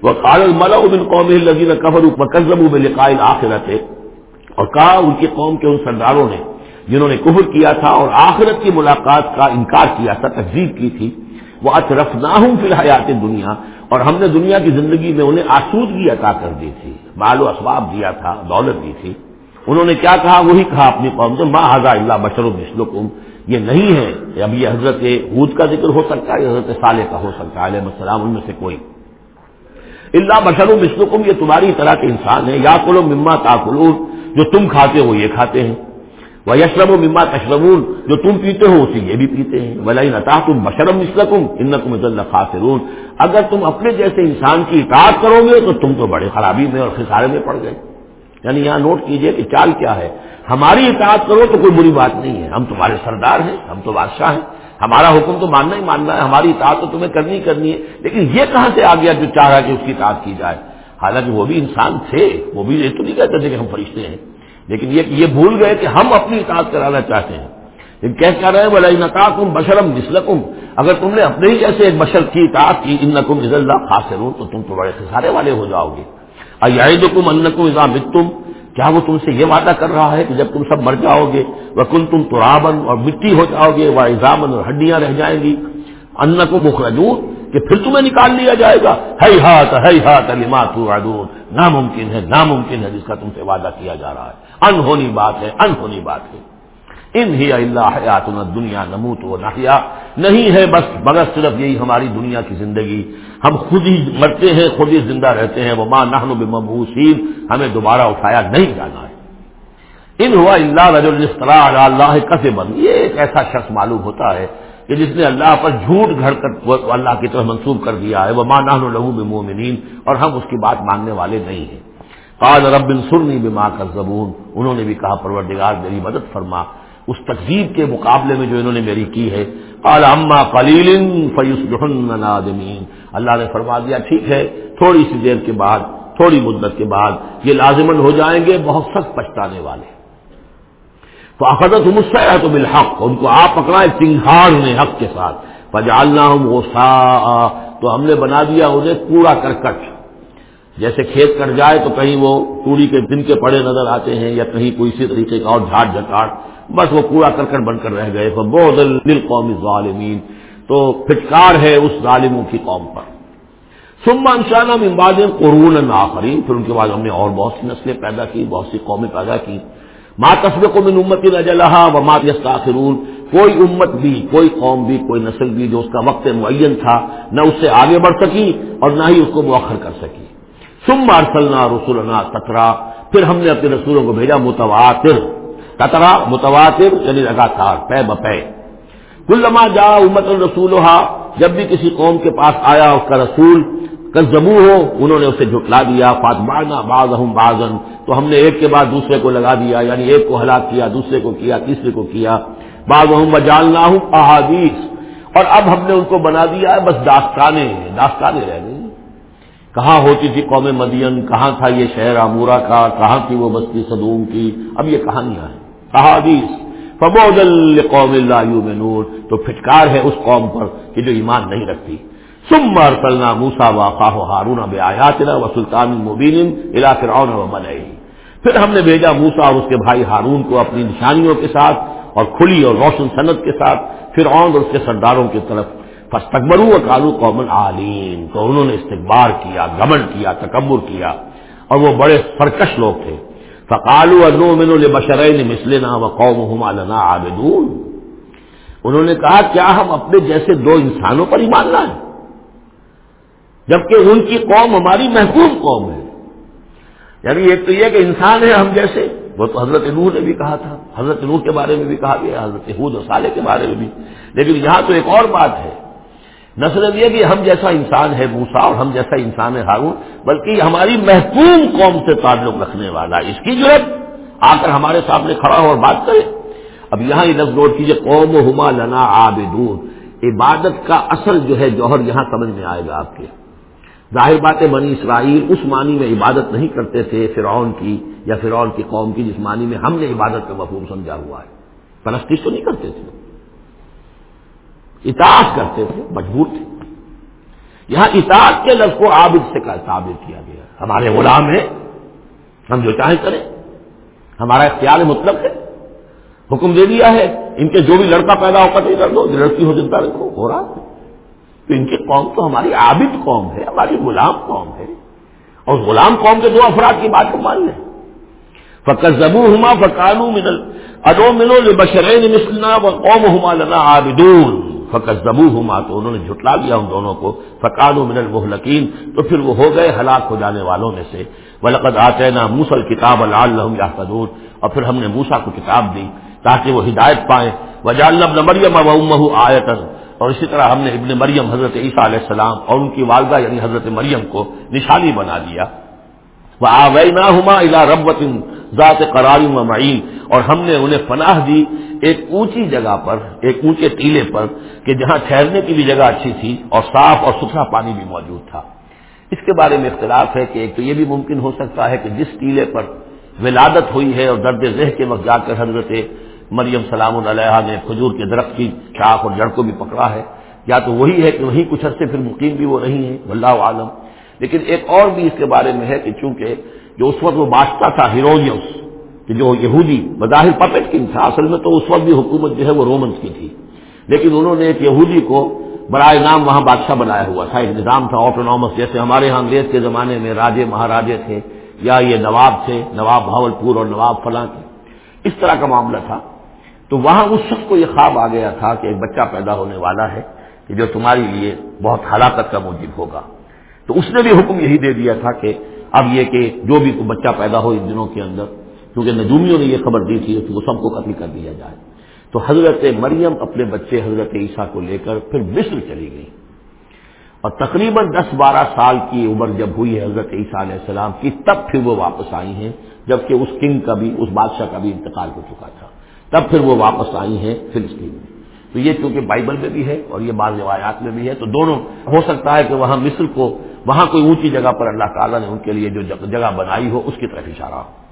وہ قال الملا بن قوم الزین قبر وکزب بلقاء آخرت اور کہا ان کی قوم کے ان سرداروں نے، جنہوں نے کفر کیا تھا اور آخرت کی ملاقات کا انکار کیا تھا تقزیب کی تھی۔ وہ اطرف نہ ہوں فی الحیات دنیا اور ہم نے دنیا کی زندگی میں انہیں آسودگی عطا کر دی تھی، مال و اسباب دیا تھا، دولت دی تھی۔ انہوں نے کیا کہا؟ وہی کہا اپنی قوم سے ماں حضا اللہ بشر و یہ نہیں ہے اب یہ حضرت حود کا ذکر ہو سکتا ہے حضرت صالح کا ہو سکتا ہے، علیہ السلام، ان میں سے کوئی۔ اللہ بشر و یہ تمہاری طرح کے انسان ہے یا کلو مما تاکلو جو تم کھاتے ہو، یہ کھاتے ہیں۔ وہ یشرم و مما تشرمون جو تم پیتے ہو اسے یہ بھی پیتے ہیں۔ ولا نتا تم بشرم مسلکم ان اللہ خاصرون اگر تم اپنے جیسے انسان کی اطاعت کرو گے تو تم تو بڑے خرابی میں اور خسارے میں پڑ گئے۔ یعنی یہاں نوٹ کیجیے کہ چال کیا ہے۔ ہماری اطاعت کرو تو کوئی بری بات نہیں ہے۔ ہم تمہارے سردار ہیں، ہم تو بادشاہ ہیں۔ ہمارا حکم تو ماننا ہی ماننا ہے، ہماری اطاعت تو تمہیں کرنی کرنی ہے۔ لیکن یہ کہاں سے آ گیا جو چاہ رہا کہ اس کی اطاعت کی جائے؟ حالانکہ وہ بھی انسان تھے، وہ بھی یہ تو نہیں کہتے تھے کہ ہم فرشتے ہیں۔ لیکن یہ یہ بھول گئے کہ ہم اپنی اطاعت کرانا چاہتے ہیں۔ لیکن کہہ کیا رہے بلا نقاکم بشرم نسلکم اگر تم نے اپنے ہی جیسے ایک بشر کی اطاعت کی ان نقم عز اللہ خاص تو تم تو بڑے سارے والے ہو جاؤ گے۔ ایدکم انکم اذا متم کیا وہ تم سے یہ وعدہ کر رہا ہے کہ جب تم سب مر جاؤ گے وہ کن تم ترابن اور مٹی ہو جاؤ گے وہ ایزامن اور ہڈیاں رہ جائیں گی۔ ان کو مخرجون، کہ پھر تمہیں نکال لیا جائے گا۔ ہے ہاتھ ہے ہاتھ علی ماتور ناممکن ہے ناممکن ہے جس کا تم سے وعدہ کیا جا رہا ہے۔ انہونی بات ہے، انہونی بات ہے۔ ان ہی اللہ حیات دنیا نموت و نحیا۔ نہیں ہے بس، مگر صرف یہی ہماری دنیا کی زندگی۔ ہم خود ہی مرتے ہیں، خود ہی زندہ رہتے ہیں۔ وہ ماں نہن بمبوسین ہمیں دوبارہ اٹھایا نہیں جانا ہے۔ ان ہوا اللہ رج اللہ کسے بند یہ ایک ایسا شخص معلوم ہوتا ہے کہ جس نے اللہ پر جھوٹ گھڑ کر اللہ کی طرف منسوخ کر دیا ہے۔ وہ ماں نہن لہو بمومنین اور ہم اس کی بات ماننے والے نہیں ہیں۔ قال رب سرنی بما کر زبون انہوں نے بھی کہا، پروردگار میری مدد فرما۔ اس تقزیب کے مقابلے میں جو انہوں نے میری کی ہے۔ قال، اما قلیل نادمین۔ اللہ نے فرما دیا، ٹھیک ہے، تھوڑی سی دیر کے بعد، تھوڑی مدت کے بعد یہ لازمن ہو جائیں گے، بہت سخت پچھتانے والے۔ تو اخذت مسئلہ تو بالحق، ان کو آپ پکڑا سنگھاڑ نے حق کے ساتھ۔ پجالنا ہوں وہ تو ہم نے بنا دیا انہیں کوڑا کرکٹ۔ جیسے کھیت کٹ جائے تو کہیں وہ توڑی کے دن کے پڑے نظر آتے ہیں یا کہیں کوئی اسی طریقے کا اور جھاٹ جھکاٹ بس وہ کوڑا کرکٹ بن کر رہ گئے۔ بہت دل قومی ظالمین تو پھٹکار ہے اس ظالموں کی قوم پر۔ سما انشانہ امباد قرون آخری پھر ان کے بعد ہم نے اور بہت سی نسلیں پیدا کی بہت سی قومیں پیدا کی ماں تصویر کو من امت نجلحا و مات یستاخرون کوئی امت بھی، کوئی قوم بھی، کوئی نسل بھی جو اس کا وقت معین تھا، نہ اس سے آگے بڑھ سکی اور نہ ہی اس کو مؤخر کر سکی۔ سم ارسلنا رسولنا تترا پھر ہم نے اپنے رسولوں کو بھیجا متواتر تترا متواتر یعنی لگاتار، پے بپے۔ کلما جا امت الرسول جب بھی کسی قوم کے پاس آیا اس کا رسول کزبو ہو، انہوں نے اسے جھٹلا دیا فاطمہ باز بازن تو ہم نے ایک کے بعد دوسرے کو لگا دیا یعنی ایک کو ہلاک کیا، دوسرے کو کیا، تیسرے کو کیا۔ باز ہوں بجالنا ہوں احادیث۔ اور اب ہم نے ان کو بنا دیا ہے بس داستانے داستانے رہ گئی۔ کہاں ہوتی تھی قوم مدین؟ کہاں تھا یہ شہر امورا کا؟ کہاں تھی وہ بستی صدوم کی؟ اب یہ کہانیاں ہیں احادیث فبود قوم اللہ نور تو پھٹکار ہے اس قوم پر کہ جو ایمان نہیں رکھتی۔ سم ارسلنا موسا واقع ہارون بے آیاتنا و سلطان مبین الا فرعون و ملئی پھر ہم نے بھیجا موسا اور اس کے بھائی ہارون کو اپنی نشانیوں کے ساتھ اور کھلی اور روشن صنعت کے ساتھ، فرعون اور اس کے سرداروں کی طرف۔ فستقبرو و کالو قومن عالین تو انہوں نے استقبار کیا، گمن کیا، تکبر کیا، اور وہ بڑے سرکش لوگ تھے۔ فقالو انو من بشرین مسلنا و قوم لنا عابدون۔ انہوں نے کہا، کیا ہم اپنے جیسے دو انسانوں پر ہی ماننا ہے جبکہ ان کی قوم ہماری محفوظ قوم ہے۔ یعنی ایک تو یہ کہ انسان ہے ہم جیسے، وہ تو حضرت نور نے بھی کہا تھا، حضرت نور کے بارے میں بھی کہا گیا، حضرت حود و صالح کے بارے میں بھی۔ لیکن یہاں تو ایک اور بات ہے۔ نہ صرف یہ کہ ہم جیسا انسان ہے موسا اور ہم جیسا انسان ہے ہارون، بلکہ ہماری محفوظ قوم سے تعلق رکھنے والا اس کی جو ہے، آ کر ہمارے سامنے کھڑا ہو اور بات کرے۔ اب یہاں یہ لفظ نوٹ کیجیے قوم ہما لنا آبدون عبادت کا اصل جو ہے، جوہر یہاں سمجھ میں آئے گا آپ کے۔ ظاہر بات بنی اسرائیل اس معنی میں عبادت نہیں کرتے تھے، فرعون کی یا فرعون کی قوم کی، جس معنی میں ہم نے عبادت کا مفہوم سمجھا ہوا ہے۔ پرستش تو نہیں کرتے تھے۔ اطاعت کرتے تھے، مجبور تھے۔ یہاں اطاعت کے لفظ کو عابد سے تعبیر کیا گیا۔ ہمارے غلام ہیں، ہم جو چاہیں کریں۔ ہمارا اختیار مطلب ہے۔ حکم دے دیا ہے۔ ان کے جو بھی لڑکا پیدا ہو کر کر دو لڑکی ہو، جنتا رکھو، ہو رہا ہے۔ تو ان کی قوم تو ہماری عابد قوم ہے، ہماری غلام قوم ہے۔ اور غلام قوم کے دو افراد کی بات کو مان لیں۔ فکر زبو ہما فکانو منل ادو ملو بشرین مسلنا و قوم ہما لنا عابدون۔ فکر زبو تو انہوں نے جھٹلا دیا ان دونوں کو فکانو من المحلقین تو پھر وہ ہو گئے ہلاک ہو جانے والوں میں سے۔ ولقد آتے نا موسل کتاب اللہ یا اور پھر ہم نے موسا کو کتاب دی تاکہ وہ ہدایت پائیں وجال مریم و آیتن اور اسی طرح ہم نے ابن مریم حضرت عیسیٰ علیہ السلام اور ان کی والدہ یعنی حضرت مریم کو نشانی بنا دیا۔ وہ آوینا ہما الا ربت ذات قراری و معین، اور ہم نے انہیں پناہ دی ایک اونچی جگہ پر، ایک اونچے ٹیلے پر، کہ جہاں ٹھہرنے کی بھی جگہ اچھی تھی اور صاف اور ستھرا پانی بھی موجود تھا۔ اس کے بارے میں اختلاف ہے کہ ایک تو یہ بھی ممکن ہو سکتا ہے کہ جس ٹیلے پر ولادت ہوئی ہے اور درد ذہ کے وقت جا کر حضرت مریم سلام علیہ نے کھجور کے درخت کی شاخ اور جڑ کو بھی پکڑا ہے۔ یا تو وہی ہے کہ وہی کچھ عرصے پھر مقیم بھی وہ نہیں ہے، واللہ عالم۔ لیکن ایک اور بھی اس کے بارے میں ہے کہ چونکہ جو اس وقت وہ بادشاہ تھا ہیرویوس کہ جو یہودی بظاہر پپٹ کنگ تھا، اصل میں تو اس وقت بھی حکومت جو ہے وہ رومنس کی تھی۔ لیکن انہوں نے ایک یہودی کو برائے نام وہاں بادشاہ بنایا ہوا تھا، ایک نظام تھا آٹونامس جیسے ہمارے یہاں انگریز کے زمانے میں راجے مہاراجے تھے، یا یہ نواب تھے، نواب بھاول پور اور نواب فلاں کے۔ اس طرح کا معاملہ تھا۔ تو وہاں اس شخص کو یہ خواب آ گیا تھا کہ ایک بچہ پیدا ہونے والا ہے، کہ جو تمہارے لیے بہت ہلاکت کا موجب ہوگا۔ تو اس نے بھی حکم یہی دے دیا تھا کہ اب یہ کہ جو بھی کوئی بچہ پیدا ہو ان دنوں کے اندر، کیونکہ نجومیوں نے یہ خبر دی تھی کہ وہ سب کو قتل کر دیا جائے۔ تو حضرت مریم اپنے بچے حضرت عیسیٰ کو لے کر پھر مصر چلی گئی۔ اور تقریباً دس بارہ سال کی عمر جب ہوئی ہے حضرت عیسیٰ علیہ السلام کی، تب پھر وہ واپس آئی ہیں، جبکہ اس کنگ کا بھی، اس بادشاہ کا بھی انتقال ہو چکا تھا۔ تب پھر وہ واپس آئی ہیں فلسطین میں۔ تو یہ چونکہ بائبل میں بھی ہے اور یہ بعض روایات میں بھی ہے، تو دونوں، ہو سکتا ہے کہ وہاں مصر کو وہاں کوئی اونچی جگہ پر اللہ تعالیٰ نے ان کے لیے جو جگہ بنائی ہو، اس کی طرف اشارہ۔ ہو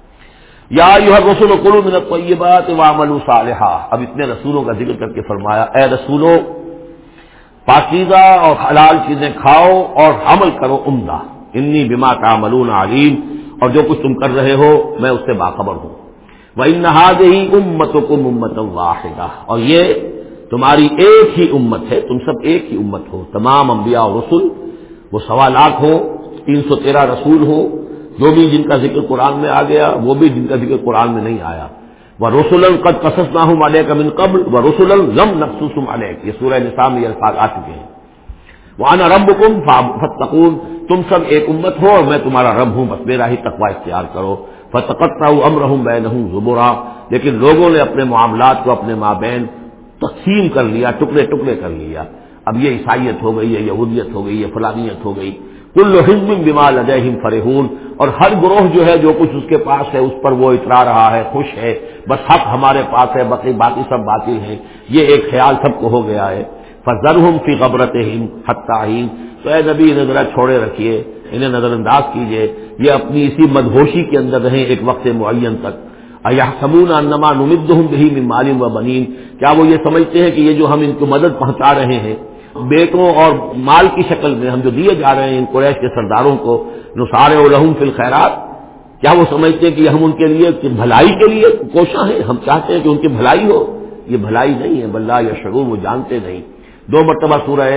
یا یو رسول قلو منت یہ بات وامل صالحہ اب اتنے رسولوں کا ذکر کر کے فرمایا، اے رسولو، پاکیزہ اور حلال چیزیں کھاؤ اور عمل کرو عمدہ۔ انی بما کا ملون علیم۔ اور جو کچھ تم کر رہے ہو، میں اس سے باخبر ہوں۔ وہ انہاد ہی امت کو ممت واحدہ اور یہ تمہاری ایک ہی امت ہے، تم سب ایک ہی امت ہو، تمام انبیاء اور رسول وہ سوا لاکھ ہو، تین سو تیرہ رسول ہو، جو بھی جن کا ذکر قرآن میں آ گیا، وہ بھی جن کا ذکر قرآن میں نہیں آیا۔ وہ رسول قد قصص نہ ہوں مالے کا من قبل و رسول غم نقصوص مالک یہ سورہ نسام یہ الفاظ آ چکے ہیں۔ وہ آنا رب کم فتقون تم سب ایک امت ہو اور میں تمہارا رب ہوں، بس میرا ہی تقوا اختیار کرو۔ فتقت ہوں امر ہوں میں نہ زبرا۔ لیکن لوگوں نے اپنے معاملات کو اپنے ماں بہن تقسیم کر لیا، ٹکڑے ٹکڑے کر لیا۔ اب یہ عیسائیت ہو گئی ہے یہودیت ہو گئی ہے فلانیت ہو گئی۔ کل حزب بما لدہم فرحون۔ اور ہر گروہ جو ہے، جو کچھ اس کے پاس ہے، اس پر وہ اترا رہا ہے، خوش ہے۔ بس حق ہمارے پاس ہے، باقی باقی سب باطل ہیں۔ یہ ایک خیال سب کو ہو گیا ہے۔ فضر ہوں فی قبرت حتاہین تو اے نبی نظر چھوڑے رکھیے، انہیں نظر انداز کیجیے۔ یہ اپنی اسی مدہوشی کے اندر رہیں ایک وقت معین تک۔ سمون انما نمد ہوں بہی مالم و بنین۔ کیا وہ یہ سمجھتے ہیں کہ یہ جو ہم ان کو مدد پہنچا رہے ہیں بیٹوں اور مال کی شکل میں ہم جو دیے جا رہے ہیں ان قریش کے سرداروں کو نثار و رحم فی الخیرات، کیا وہ سمجھتے ہیں کہ ہم ان کے لیے بھلائی کے لیے کوشاں ہیں؟ ہم چاہتے ہیں کہ ان کی بھلائی ہو۔ یہ بھلائی نہیں ہے بلّہ یا شگو وہ جانتے نہیں۔ دو مرتبہ سورہ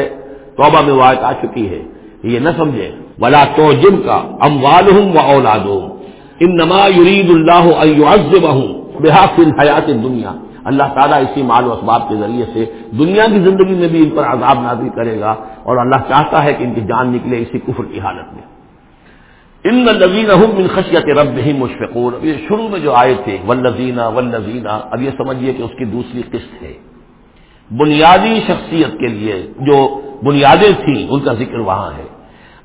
توبہ میں واقع آ چکی ہے۔ یہ نہ سمجھے۔ ولا تو جم کا ام والم و اولاد ان نما یرید اللہ بحاف حیات دنیا اللہ تعالیٰ اسی مال و اسباب کے ذریعے سے دنیا کی زندگی میں بھی ان پر عذاب نازل کرے گا اور اللہ چاہتا ہے کہ ان کی جان نکلے اسی کفر کی حالت میں۔ ان لذین من خشیت رب ہی مشفقور یہ شروع میں جو آئے تھے ولزینہ ولزینہ اب یہ سمجھیے کہ اس کی دوسری قسط ہے۔ بنیادی شخصیت کے لیے جو بنیادیں تھیں، ان کا ذکر وہاں ہے۔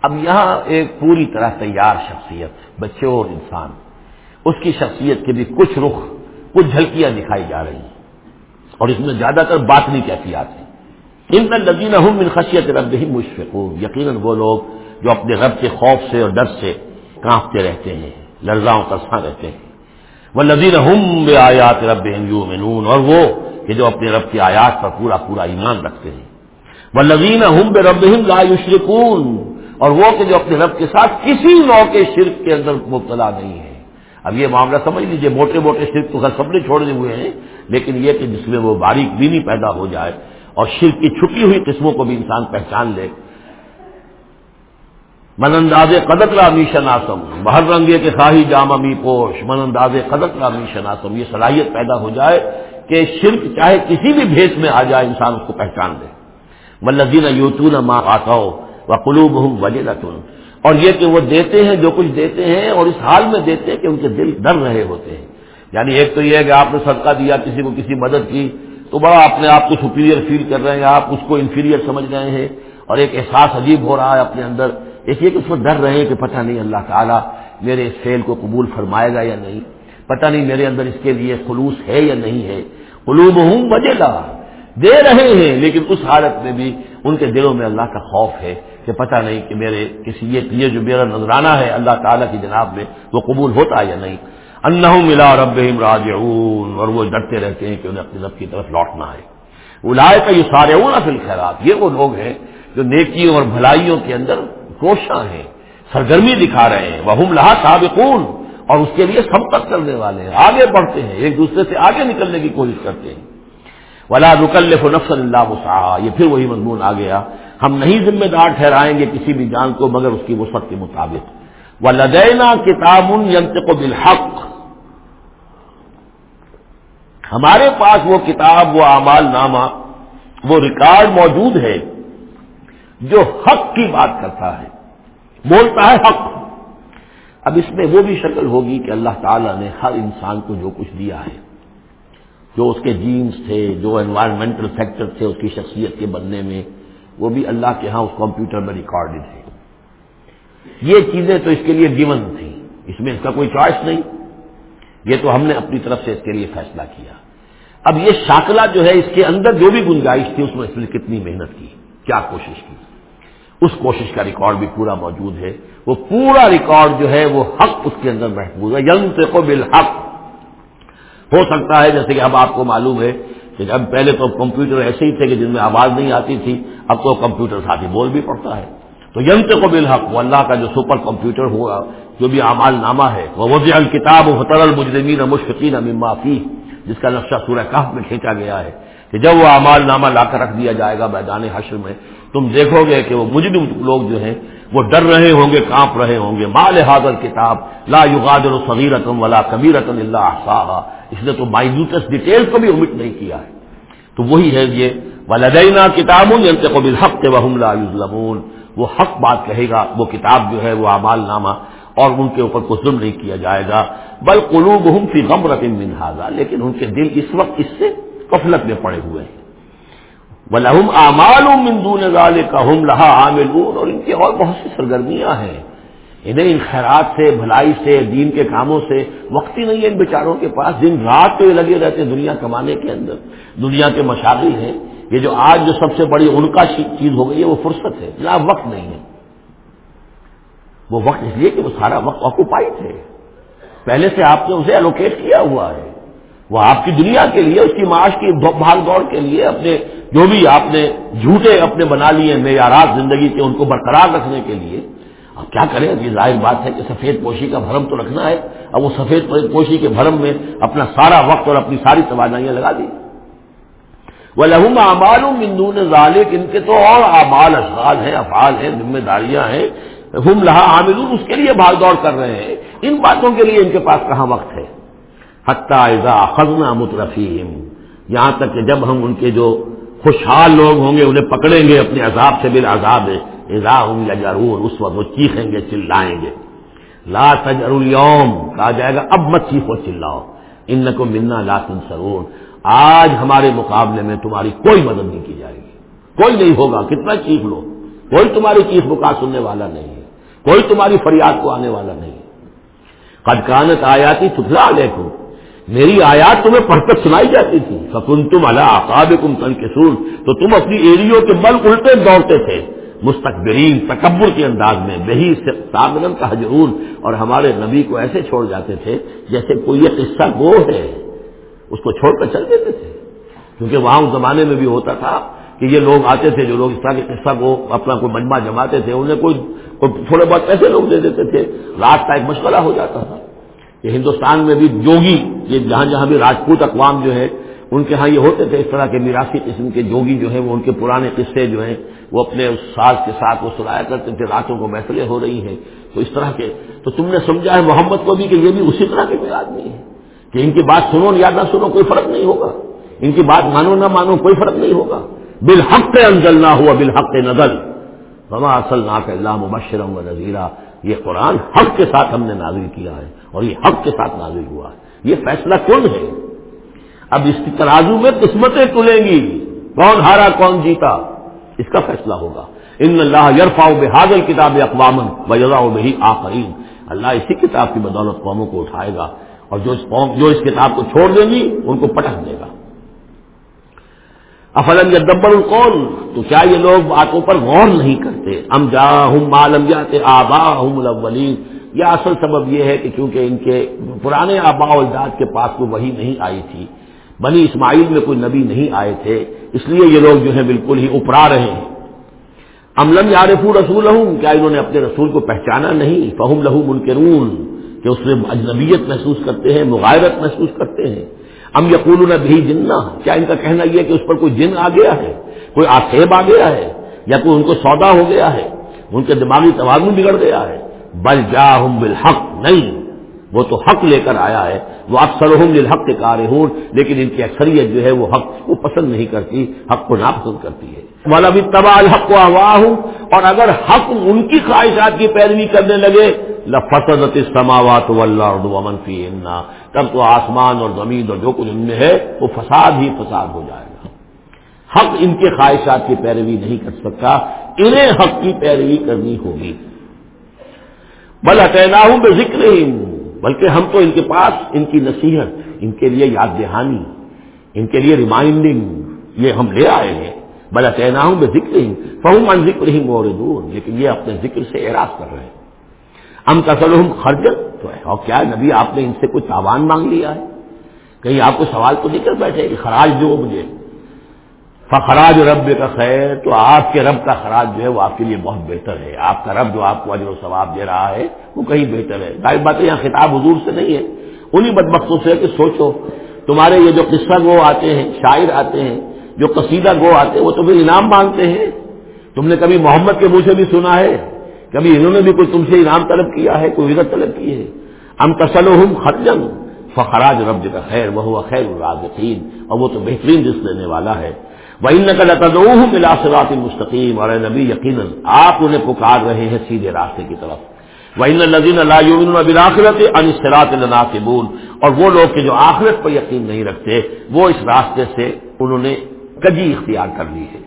اب یہاں ایک پوری طرح تیار شخصیت، بچے اور انسان۔ اس کی شخصیت کے بھی کچھ رخ، کچھ جھلکیاں دکھائی جا رہی ہیں۔ اور اس میں زیادہ تر بات نہیں کیفیات ہیں ان میں لذین من خشیت رب ہی مشفق یقیناً وہ لوگ جو اپنے رب کے خوف سے اور ڈر سے کانپتے رہتے ہیں، لرزاؤں کرساں رہتے ہیں۔ وہ لذین ہم بے آیات رب یومنون اور وہ کہ جو اپنے رب کی آیات پر پورا پورا ایمان رکھتے ہیں۔ وہ لذین ہم بے رب لا یشرکون۔ اور وہ کہ جو اپنے رب کے ساتھ کسی نو کے شرک کے اندر مبتلا نہیں ہے۔ اب یہ معاملہ سمجھ لیجیے، موٹے موٹے شرک تو سب نے چھوڑے ہوئے ہیں، لیکن یہ کہ جس میں وہ باریک بینی پیدا ہو جائے اور شرک کی چھپی ہوئی قسموں کو بھی انسان پہچان لے۔ من انداز قدر رامی شناسم بہر رنگے کے خواہی جام امی پوش۔ من انداز قدر رامی شناسم یہ صلاحیت پیدا ہو جائے کہ شرک چاہے کسی بھی بھیس میں آ جائے، انسان اس کو پہچان دے ملزین یوتون ماں آتا ہو وہ قلوب ہوں وجہ اور یہ کہ وہ دیتے ہیں جو کچھ دیتے ہیں اور اس حال میں دیتے ہیں کہ ان کے دل ڈر رہے ہوتے ہیں۔ یعنی ایک تو یہ ہے کہ آپ نے صدقہ دیا، کسی کو کسی مدد کی، تو بڑا اپنے آپ کو سپیریئر فیل کر رہے ہیں، آپ اس کو انفیریئر سمجھ رہے ہیں اور ایک احساس عجیب ہو رہا ہے اپنے اندر۔ ایک یہ کہ اس کو ڈر رہے ہیں کہ پتہ نہیں اللہ تعالیٰ میرے اس فیل کو قبول فرمائے گا یا نہیں۔ پتہ نہیں میرے اندر اس کے لیے خلوص ہے یا نہیں ہے۔ قلوب ہوں بجے گا دے رہے ہیں، لیکن اس حالت میں بھی ان کے دلوں میں اللہ کا خوف ہے۔ کہ پتہ نہیں کہ میرے کسی یہ جو میرا نذرانہ ہے اللہ تعالیٰ کی جناب میں وہ قبول ہوتا ہے یا نہیں؟ انہ ملا رب راج اور وہ ڈرتے رہتے ہیں کہ انہیں اپنے رب کی طرف لوٹنا ہے۔ لائے کا یہ سارے اصل خیرات یہ وہ لوگ ہیں جو نیکیوں اور بھلائیوں کے اندر کوشاں ہیں، سرگرمی دکھا رہے ہیں۔ وہ لہا سابقون، اور اس کے لیے سبقت کرنے والے ہیں۔ آگے بڑھتے ہیں، ایک دوسرے سے آگے نکلنے کی کوشش کرتے ہیں۔ ولا رکلف نفس اللہ وسعہ یہ پھر وہی مضمون آ۔ گیا ہم نہیں ذمہ دار ٹھہرائیں گے کسی بھی جان کو مگر اس کی وسعت کے مطابق۔ وہ لدینا کتاب کو بالحق۔ ہمارے پاس وہ کتاب، وہ اعمال نامہ، وہ ریکارڈ موجود ہے جو حق کی بات کرتا ہے۔ بولتا ہے حق۔ اب اس میں وہ بھی شکل ہوگی کہ اللہ تعالیٰ نے ہر انسان کو جو کچھ دیا ہے، جو اس کے جینز تھے، جو انوائرمنٹل فیکٹر تھے، اس کی شخصیت کے بننے میں وہ بھی اللہ کے ہاں اس کمپیوٹر میں ریکارڈڈ ہے یہ چیزیں تو اس کے لیے گیون تھیں۔ اس میں اس کا کوئی چوائس نہیں۔ یہ تو ہم نے اپنی طرف سے اس کے لیے فیصلہ کیا۔ اب یہ شاکلہ جو ہے اس کے اندر جو بھی گنجائش تھی، اس میں اس نے کتنی محنت کی، کیا کوشش کی۔ اس کوشش کا ریکارڈ بھی پورا موجود ہے۔ وہ پورا ریکارڈ جو ہے، وہ حق اس کے اندر محفوظ ہے۔ یم سے کو بالحق۔ ہو سکتا ہے، جیسے کہ اب آپ کو معلوم ہے کہ جب پہلے تو کمپیوٹر ایسے ہی تھے کہ جن میں آواز نہیں آتی تھی، اب تو کمپیوٹر ساتھ ہی بول بھی پڑتا ہے۔ تو ینت کو بالحق، وہ اللہ کا جو سپر کمپیوٹر ہوا، جو بھی اعمال نامہ ہے، وہ وزی الکتاب و حتر المجرمین مشفقین اما فی جس کا نقشہ سورہ کہف میں کھینچا گیا ہے کہ جب وہ اعمال نامہ لا کر رکھ دیا جائے گا میدان حشر میں، تم دیکھو گے کہ وہ مجرم لوگ جو ہیں، وہ ڈر رہے ہوں گے، کانپ رہے ہوں گے۔ مال حاضر کتاب، لا یغادر صغیرتم ولا کبیرتم اللہ احصاها۔ اس نے تو مائنوٹس ڈیٹیل کو بھی امٹ نہیں کیا ہے۔ تو وہی ہے یہ ولدینا کتاب ينطق بالحق وهم لا وہ حق بات کہے گا، وہ کتاب جو ہے، وہ اعمال نامہ، اور ان کے اوپر کوئی ظلم نہیں کیا جائے گا۔ بل قلوب ہم فی غم رقم منہاظا لیکن ان کے دل اس وقت اس سے قفلت میں پڑے ہوئے ہیں۔ بلحم اعمال مندون کا ہم لہا عامل اور ان کی اور بہت سی سرگرمیاں ہیں۔ انہیں ان خیرات سے، بھلائی سے، دین کے کاموں سے، وقت ہی نہیں ہے ان بیچاروں کے پاس۔ دن رات تو یہ لگے رہتے ہیں دنیا کمانے کے اندر۔ دنیا کے مشاغل ہیں۔ یہ جو آج جو سب سے بڑی ان کا چیز ہو گئی ہے، وہ فرصت ہے۔ جہاں وقت نہیں ہے۔ وہ وقت اس لیے کہ وہ سارا وقت آکوپائڈ ہے۔ پہلے سے آپ نے اسے الوکیٹ کیا ہوا ہے۔ وہ آپ کی دنیا کے لیے، اس کی معاش کی بھاگ دوڑ کے لیے اپنے جو بھی آپ نے جھوٹے اپنے بنا لیے معیارات زندگی کے ان کو برقرار رکھنے کے لیے اب کیا کریں؟ یہ ظاہر بات ہے کہ سفید پوشی کا بھرم تو رکھنا ہے۔ اب وہ سفید پوشی کے بھرم میں اپنا سارا وقت اور اپنی ساری توانائیاں لگا دی۔ وہ لہم امال مندون ظالق ان کے تو اور اعمال، اشغال ہیں، افعال ہیں، ذمہ داریاں ہیں۔ ہم لہا عامل اس کے لیے بھاگ دوڑ کر رہے ہیں۔ ان باتوں کے لیے ان کے پاس کہاں وقت ہے؟ حتیٰ خزنہ مترفیم یہاں تک کہ جب ہم ان کے جو خوشحال لوگ ہوں گے، انہیں پکڑیں گے اپنے عذاب سے بل عذاب اضا ہوں یا ضرور اس وقت وہ چیخیں گے، چلائیں گے۔ لا تجر اليوم، کہا جائے گا، اب مت چیخو، چلاؤ۔ ان کو ملنا لا تنسرون آج ہمارے مقابلے میں تمہاری کوئی مدد نہیں کی جائے گی۔ کوئی نہیں ہوگا، کتنا چیخ لو۔ کوئی تمہاری چیخ بکا سننے والا نہیں ہے۔ کوئی تمہاری فریاد کو آنے والا نہیں قد کانت آیاتی ٹھکلا لے میری آیات تمہیں پڑھ کر سنائی جاتی تھی۔ فکن تم اللہ آقاب کم کے سور تو تم اپنی ایریوں کے بل الٹے دوڑتے تھے۔ مستقبرین تکبر کے انداز میں، بہی سامن کا حجرون اور ہمارے نبی کو ایسے چھوڑ جاتے تھے جیسے کوئی یہ قصہ گو ہے، اس کو چھوڑ کر چل دیتے تھے۔ کیونکہ وہاں اس زمانے میں بھی ہوتا تھا کہ یہ لوگ آتے تھے، جو لوگ اس طرح کے قصہ کو اپنا کوئی مجمع جماتے تھے، انہیں کوئی تھوڑے بہت پیسے لوگ دے دیتے تھے۔ رات کا ایک مشغلہ ہو جاتا تھا کہ ہندوستان میں بھی جوگی، یہ جہاں جہاں بھی راجپوت اقوام جو ہے ان کے ہاں یہ ہوتے تھے اس طرح کے میراثی قسم کے جوگی جو ہیں وہ ان کے پرانے قصے جو ہیں وہ اپنے اس ساز کے ساتھ وہ سنایا کرتے تھے، راتوں کو محفلیں ہو رہی ہیں۔ تو اس طرح کے، تو تم نے سمجھا ہے محمد کو بھی کہ یہ بھی اسی طرح کے کوئی آدمی ہے کہ ان کی بات سنو یا نہ سنو کوئی فرق نہیں ہوگا۔ ان کی بات مانو نہ مانو کوئی فرق نہیں ہوگا۔ بالحق انزل نہ ہوا، بالحق نزل۔ بما اصل نا اللہ مبشرم و نذیرہ یہ قرآن حق کے ساتھ ہم نے نازل کیا ہے اور یہ حق کے ساتھ نازل ہوا ہے۔ یہ فیصلہ کون ہے؟ اب اس کی ترازو میں قسمتیں تلیں گی۔ کون ہارا، کون جیتا؟ اس کا فیصلہ ہوگا۔ ان اللہ یرفا بحادل کتاب اقوام بجا بہی آفرین اللہ اسی کتاب کی بدولت قوموں کو اٹھائے گا اور جو اس قوم جو اس کتاب کو چھوڑ دیں گی، ان کو پٹک دے گا۔ افلم یا دبر کون تو کیا یہ لوگ باتوں پر غور نہیں کرتے؟ ام جا ہوں مالم جاتے آبا ہوں الاولین اصل سبب یہ ہے کہ چونکہ ان کے پرانے آبا اجداد کے پاس کوئی وہی نہیں آئی تھی۔ بنی اسماعیل میں کوئی نبی نہیں آئے تھے، اس لیے یہ لوگ جو ہے بالکل ہی اپرا رہے ہیں۔ املم یارف رسول کیا انہوں نے اپنے رسول کو پہچانا نہیں؟ فہم لہو منکرون، کہ اس میں اجنبیت محسوس کرتے ہیں مغائرت محسوس کرتے ہیں۔ ام یقول بھی جننا کیا ان کا کہنا یہ کہ اس پر کوئی جن آ گیا ہے؟ کوئی آسیب آ گیا ہے؟ یا کوئی ان کو سودا ہو گیا ہے؟ ان کے دماغی توازن بگڑ گیا ہے۔ بل جا ہوں بالحق، نہیں۔ وہ تو حق لے کر آیا ہے، وہ اکثر حق کے کار ہوں لیکن ان کی اکثریت جو ہے وہ حق کو پسند نہیں کرتی، حق کو ناپسند کرتی ہے۔ والا بھی تباہ حق کو آواہ ہوں اور اگر حق ان کی خواہشات کی پیروی کرنے لگے، لفسدت سماوات اللہ امن فی تب تو آسمان اور زمین اور جو کچھ ان میں ہے، وہ فساد ہی فساد ہو جائے گا۔ حق ان کے خواہشات کی پیروی نہیں کر سکتا، انہیں حق کی پیروی کرنی ہوگی۔ بل اٹینا ہوں بے ذکر ہی ہوں بلکہ ہم تو ان کے پاس ان کی نصیحت، ان کے لیے یاد دہانی، ان کے لیے ریمائنڈنگ، یہ ہم لے آئے ہیں۔ بلا کہنا ہوں میں ذکر ہی، فہم ان ذکر ہی مور دور لیکن یہ اپنے ذکر سے اعراض کر رہے ہیں۔ ہم کسل ہم خرجت؟ تو ہے، اور کیا نبی آپ نے ان سے کوئی تاوان مانگ لیا ہے؟ کہیں آپ کو سوال تو نہیں کر بیٹھے کہ خراج دو مجھے۔ فخراج رب کا خیر، تو آپ کے رب کا خراج جو ہے وہ آپ کے لیے بہت بہتر ہے۔ آپ کا رب جو آپ کو اجر و ثواب دے رہا ہے، وہ کہیں بہتر ہے۔ ظاہر بات ہے، یہاں خطاب حضور سے نہیں ہے۔ انہیں بدبختوں سے کہ سوچو، تمہارے یہ جو قصہ گو آتے ہیں، شاعر آتے ہیں، جو قصیدہ گو آتے ہیں، وہ تمہیں انعام مانگتے ہیں۔ تم نے کبھی محمد کے منہ سے بھی سنا ہے؟ کبھی انہوں نے بھی کوئی تم سے انعام طلب کیا ہے، کوئی عزت طلب کی ہے؟ ہم تسل ہم خرجن فخراج رب کا خیر وہ خیر الرازقین۔ اور وہ تو بہترین جس دینے والا ہے۔ وہ ان نقل ملا سرات مستقیم اور نبی، یقیناً آپ انہیں پکار رہے ہیں سیدھے راستے کی طرف۔ وہ ان الدین اللہ بلاخرت انصرات اللہ کے اور وہ لوگ کہ جو آخرت پر یقین نہیں رکھتے، وہ اس راستے سے انہوں نے کجی اختیار کر لی ہے۔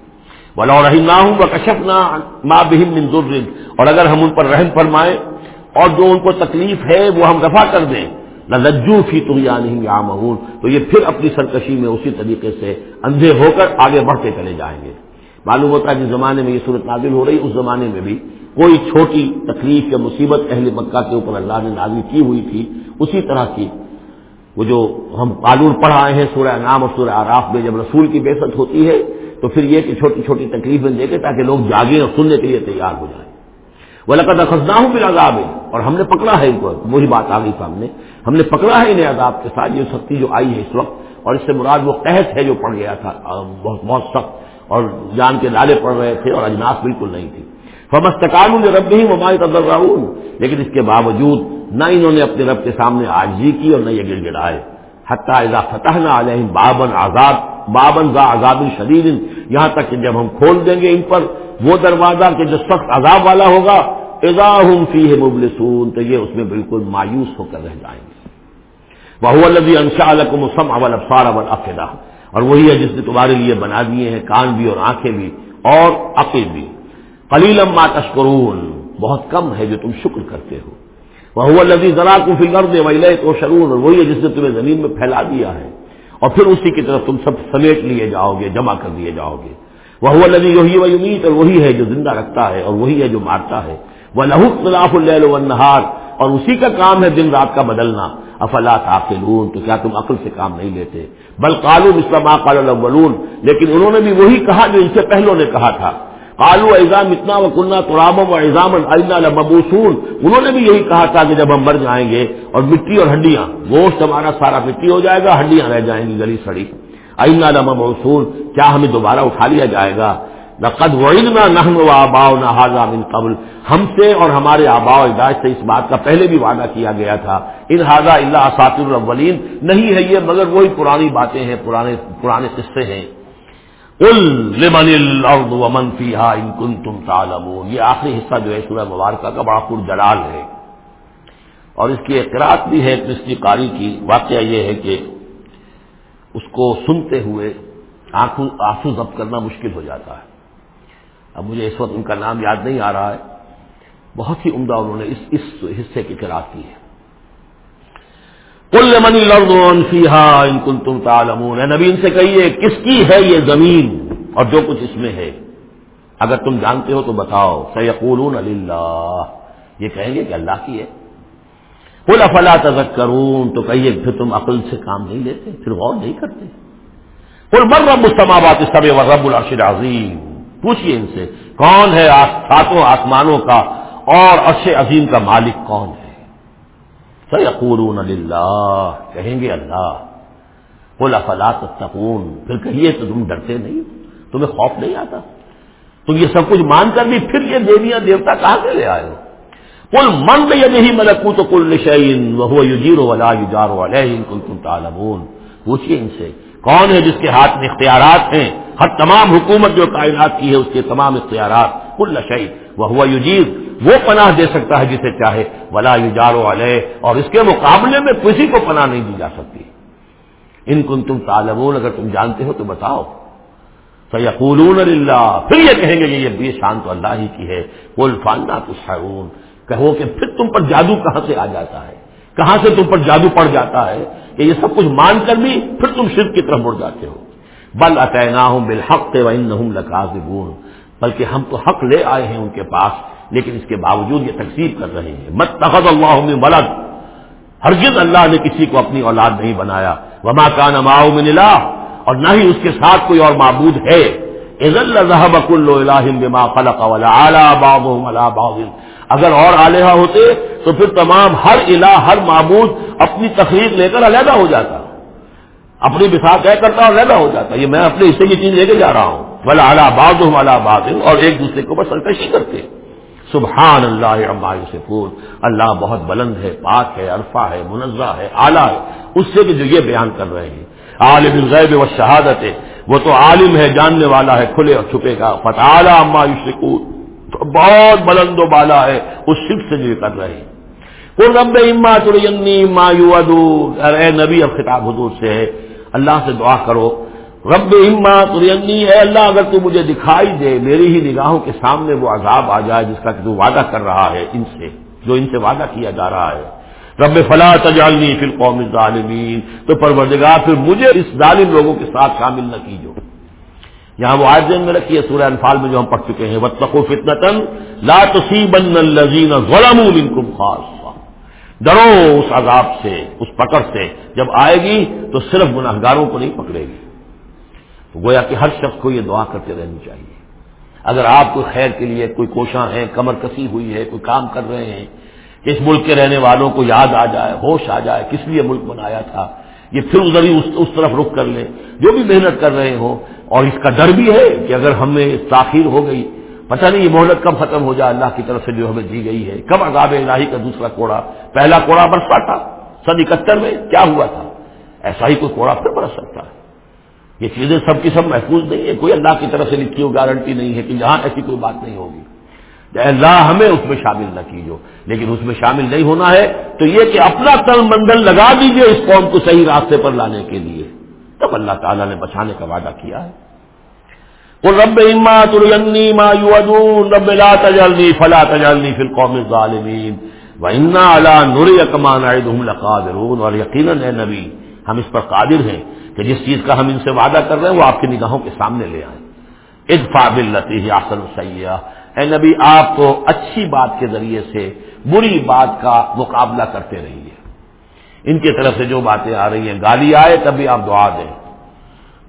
بلا رحیم نہ ہوں وہ کشف نہ ماں بہم منظر اور اگر ہم ان پر رحم فرمائیں اور جو ان کو تکلیف ہے، وہ ہم رفا کر دیں۔ لجو فی تغیا نہیں یا تو یہ پھر اپنی سرکشی میں اسی طریقے سے اندھے ہو کر آگے بڑھتے چلے جائیں گے۔ معلوم ہوتا ہے جس زمانے میں یہ صورت نازل ہو رہی، اس زمانے میں بھی کوئی چھوٹی تکلیف یا مصیبت اہل مکہ کے اوپر اللہ نے نازل کی ہوئی تھی۔ اسی طرح کی وہ جو ہم قانون پڑھ آئے ہیں، سورہ نام اور سورہ آراف میں جب رسول کی بےست ہوتی ہے، تو پھر یہ کہ چھوٹی چھوٹی تکلیفیں دیکھے تاکہ لوگ جاگیں اور سننے کے لیے تیار ہو جائیں۔ وہ لقد خزنا ہوں پھر عذاب ہے اور ہم نے پکڑا ہے ان کو۔ وہی بات آ گئی سامنے ہم نے پکڑا ہے انہیں عذاب کے ساتھ، یہ سختی جو آئی ہے اس وقت، اور اس سے مراد وہ قحط ہے جو پڑ گیا تھا۔ بہت بہت سخت، اور جان کے نالے پڑ رہے تھے اور اجناس بالکل نہیں تھی۔ فمستکان جو رب ہی ممائی قدر راہول لیکن اس کے باوجود نہ انہوں نے اپنے رب کے سامنے آجی کی اور نہ یہ گڑ گڑائے حتیٰ اذا فتح نہ علیہم بابن آزاد بابن ذا آزاد شدید۔ یہاں تک کہ جب ہم کھول دیں گے ان پر، وہ دروازہ کہ جو سخت عذاب والا ہوگا ہم فی ہے مبلسون، تو یہ اس میں بالکل مایوس ہو کر رہ جائیں گے۔ وہ البی انشاء الکم اول افسار اول افیدا اور وہی ہے جس نے تمہارے لیے بنا دیے ہیں کان بھی اور آنکھیں بھی اور عقل بھی۔ کلیل ما تشکرون، بہت کم ہے جو تم شکر کرتے ہو۔ وہ البی ذرا کو فکر دے وہی تو شرون اور وہی ہے جس نے تمہیں زمین میں پھیلا دیا ہے۔ اور پھر اسی کی طرف تم سب سمیٹ لیے جاؤ گے، جمع کر دیے جاؤ گے۔ وہ لگی وہی وہی امید اور وہی ہے جو زندہ رکھتا ہے، اور وہی ہے جو مارتا ہے۔ وہ لہو خلاف النہار اور اسی کا کام ہے دن رات کا بدلنا۔ افلا تاخلون تو کیا تم عقل سے کام نہیں لیتے؟ بل قالو اسلام قال الاولون۔ لیکن انہوں نے بھی وہی کہا جو ان سے پہلوں نے کہا تھا۔ قالو ایزام اتنا و کنہ ترام و ایزام المبوسون انہوں نے بھی یہی کہا تھا کہ جب ہم مر جائیں گے اور مٹی اور ہڈیاں، گوشت ہمارا سارا مٹی ہو جائے گا، ہڈیاں رہ جائیں گی، گلی سڑی۔ اینا لمبوسون کیا ہمیں دوبارہ اٹھا لیا جائے گا؟ لقد وعدنا نحن وآباؤنا هذا من قبل۔ ہم سے اور ہمارے آبا و اجداد سے اس بات کا پہلے بھی وعدہ کیا گیا تھا۔ ان هذا الا اساطیر الاولین نہیں ہے یہ، مگر وہی پرانی باتیں ہیں، پرانے پرانے قصے ہیں۔ قل لمن الارض ومن فيها ان كنتم تعلمون۔ یہ آخری حصہ جو ہے سورہ مبارکہ کا بڑا پر جلال ہے۔ اور اس کی اقرات بھی ہے مصری قاری کی۔ واقعہ یہ ہے کہ اس کو سنتے ہوئے آنکھوں، آنسو ضبط کرنا مشکل ہو جاتا ہے۔ اب مجھے اس وقت ان کا نام یاد نہیں آ رہا ہے۔ بہت ہی عمدہ انہوں نے اس اس حصے کی قرآد کی ہے۔ کل منی لڑ فیحا ان کل تم تالمون نبی، ان سے کہیے، کس کی ہے یہ زمین اور جو کچھ اس میں ہے؟ اگر تم جانتے ہو تو بتاؤ۔ سیقولون اللہ یہ کہیں گے کہ اللہ کی ہے۔ کل افلا تذک تو کہیے، پھر تم عقل سے کام نہیں لیتے، پھر غور نہیں کرتے۔ کل مر رب السماوات سب و رب العشر عظیم پوچھیے ان سے، کون ہے ساتوں آسمانوں کا اور عرش عظیم کا مالک کون ہے؟ سیقولون اللہ کہیں گے اللہ کل افلا تتقون؟ پھر کہیے تو تم ڈرتے نہیں، تمہیں خوف نہیں آتا؟ تم یہ سب کچھ مان کر بھی پھر یہ دیویاں دیوتا کہاں سے لے آئے ہو؟ کل من یعنی ملکو تو کل نشین وہ یوجیر ولا یجار علیہ کل تم تالمون پوچھیے ان سے کون ہے جس کے ہاتھ میں اختیارات ہیں؟ ہر تمام حکومت جو کائنات کی ہے، اس کے تمام اختیارات۔ کل نشئی وہ ہوا یوجیر وہ پناہ دے سکتا ہے جسے چاہے۔ ولا یوجارو علیہ۔ اور اس کے مقابلے میں کسی کو پناہ نہیں دی جا سکتی۔ ان کن تم طالبون اگر تم جانتے ہو تو بتاؤ۔ سیقولون اللہ پھر یہ کہیں گے یہ بے شان تو اللہ ہی کی ہے۔ کل فانا تو کہو کہ پھر تم پر جادو کہاں سے آ جاتا ہے؟ کہاں سے تم پر جادو پڑ جاتا ہے؟ کہ یہ سب کچھ مان کر بھی پھر تم شرک کی طرف مڑ جاتے ہو۔ بل اتنا ہوں بالحق لکاز بلکہ ہم تو حق لے آئے ہیں ان کے پاس، لیکن اس کے باوجود یہ تقسیم کر رہے ہیں۔ مت تخت اللہ ملک ہرگز اللہ نے کسی کو اپنی اولاد نہیں بنایا۔ وما کا نماؤ میں نلا اور نہ ہی اس کے ساتھ کوئی اور معبود ہے۔ اگر اور آلیہ ہوتے تو پھر تمام ہر الہ، ہر معبود اپنی تخلیق لے کر علیحدہ ہو جاتا۔ اپنی بسا طے کرتا اور علیحدہ ہو جاتا۔ یہ میں اپنے حصے کی چیز لے کے جا رہا ہوں۔ بلا اعلیٰ باز والا باز اور ایک دوسرے کو بس سرکشی کرتے سبحان اللہ سے پور اللہ بہت بلند ہے، پاک ہے، عرفہ ہے، منزہ ہے، اعلیٰ ہے۔ اس سے کہ جو یہ بیان کر رہے ہیں۔ عالم الغیب و شہادت ہے۔ وہ تو عالم ہے، جاننے والا ہے، کھلے اور چھپے کا فتح اما تو بہت بلند و بالا ہے اس شرک سے جو کر رہے۔ ہیں رب اما ترینی ما یو اے نبی، اب خطاب حضور سے ہے۔ اللہ سے دعا کرو۔ رب اما ترینی، اے اللہ، اگر تو مجھے دکھائی دے، میری ہی نگاہوں کے سامنے وہ عذاب آ جائے جس کا کہ تو وعدہ کر رہا ہے ان سے، جو ان سے وعدہ کیا جا رہا ہے۔ رب فلا تجالنی فی القوم الظالمین۔ تو پروردگار، پھر مجھے اس ظالم لوگوں کے ساتھ شامل نہ کیجو۔ یہاں وہ آج میں رکھی ہے سورہ انفال میں جو ہم پڑھ چکے ہیں وتقو فتنتن لا تصیبن الذین ظلموا منکم ڈرو اس عذاب سے، اس پکڑ سے، جب آئے گی تو صرف گناہ گاروں کو نہیں پکڑے گی۔ تو گویا کہ ہر شخص کو یہ دعا کرتے رہنی چاہیے۔ اگر آپ کوئی خیر کے لیے کوئی کوشاں ہیں، کمر کسی ہوئی ہے، کوئی کام کر رہے ہیں، اس ملک کے رہنے والوں کو یاد آ جائے، ہوش آ جائے، کس لیے ملک بنایا تھا؟ یہ پھر ادھر ہی اس طرف رخ کر لیں جو بھی محنت کر رہے ہوں اور اس کا ڈر بھی ہے کہ اگر ہمیں تاخیر ہو گئی، پتہ نہیں یہ مہلت کب ختم ہو جائے، اللہ کی طرف سے جو ہمیں دی گئی ہے۔ کب عذاب الہی کا دوسرا کوڑا، پہلا کوڑا برسا تھا، سن اکہتر میں کیا ہوا تھا؟ ایسا ہی کوئی کوڑا پھر برس سکتا ہے۔ یہ چیزیں سب کی سب محفوظ نہیں ہے کوئی اللہ کی طرف سے لکھی ہوئی گارنٹی نہیں ہے کہ یہاں ایسی کوئی بات نہیں ہوگی۔ اللہ ہمیں اس میں شامل نہ کیجو لیکن اس میں شامل نہیں ہونا ہے، تو یہ کہ اپنا تل مندل لگا دیجیے اس قوم کو صحیح راستے پر لانے کے لیے۔ تب اللہ تعالیٰ نے بچانے کا وعدہ کیا ہے۔ وہ رب اما ترنی ما یودون رب لا تجلنی فلا تجلنی فی القوم الظالمین۔ و انا علی نری اکمان عیدہم لقادرون۔ اور یقیناً اے نبی، ہم اس پر قادر ہیں کہ جس چیز کا ہم ان سے وعدہ کر رہے ہیں، وہ آپ کی نگاہوں کے سامنے لے آئیں۔ ادفع باللتی احسن السیئہ اے نبی، آپ کو اچھی بات کے ذریعے سے بری بات کا مقابلہ کرتے رہیے۔ ان کی طرف سے جو باتیں آ رہی ہیں، گالی آئے تب بھی آپ دعا دیں۔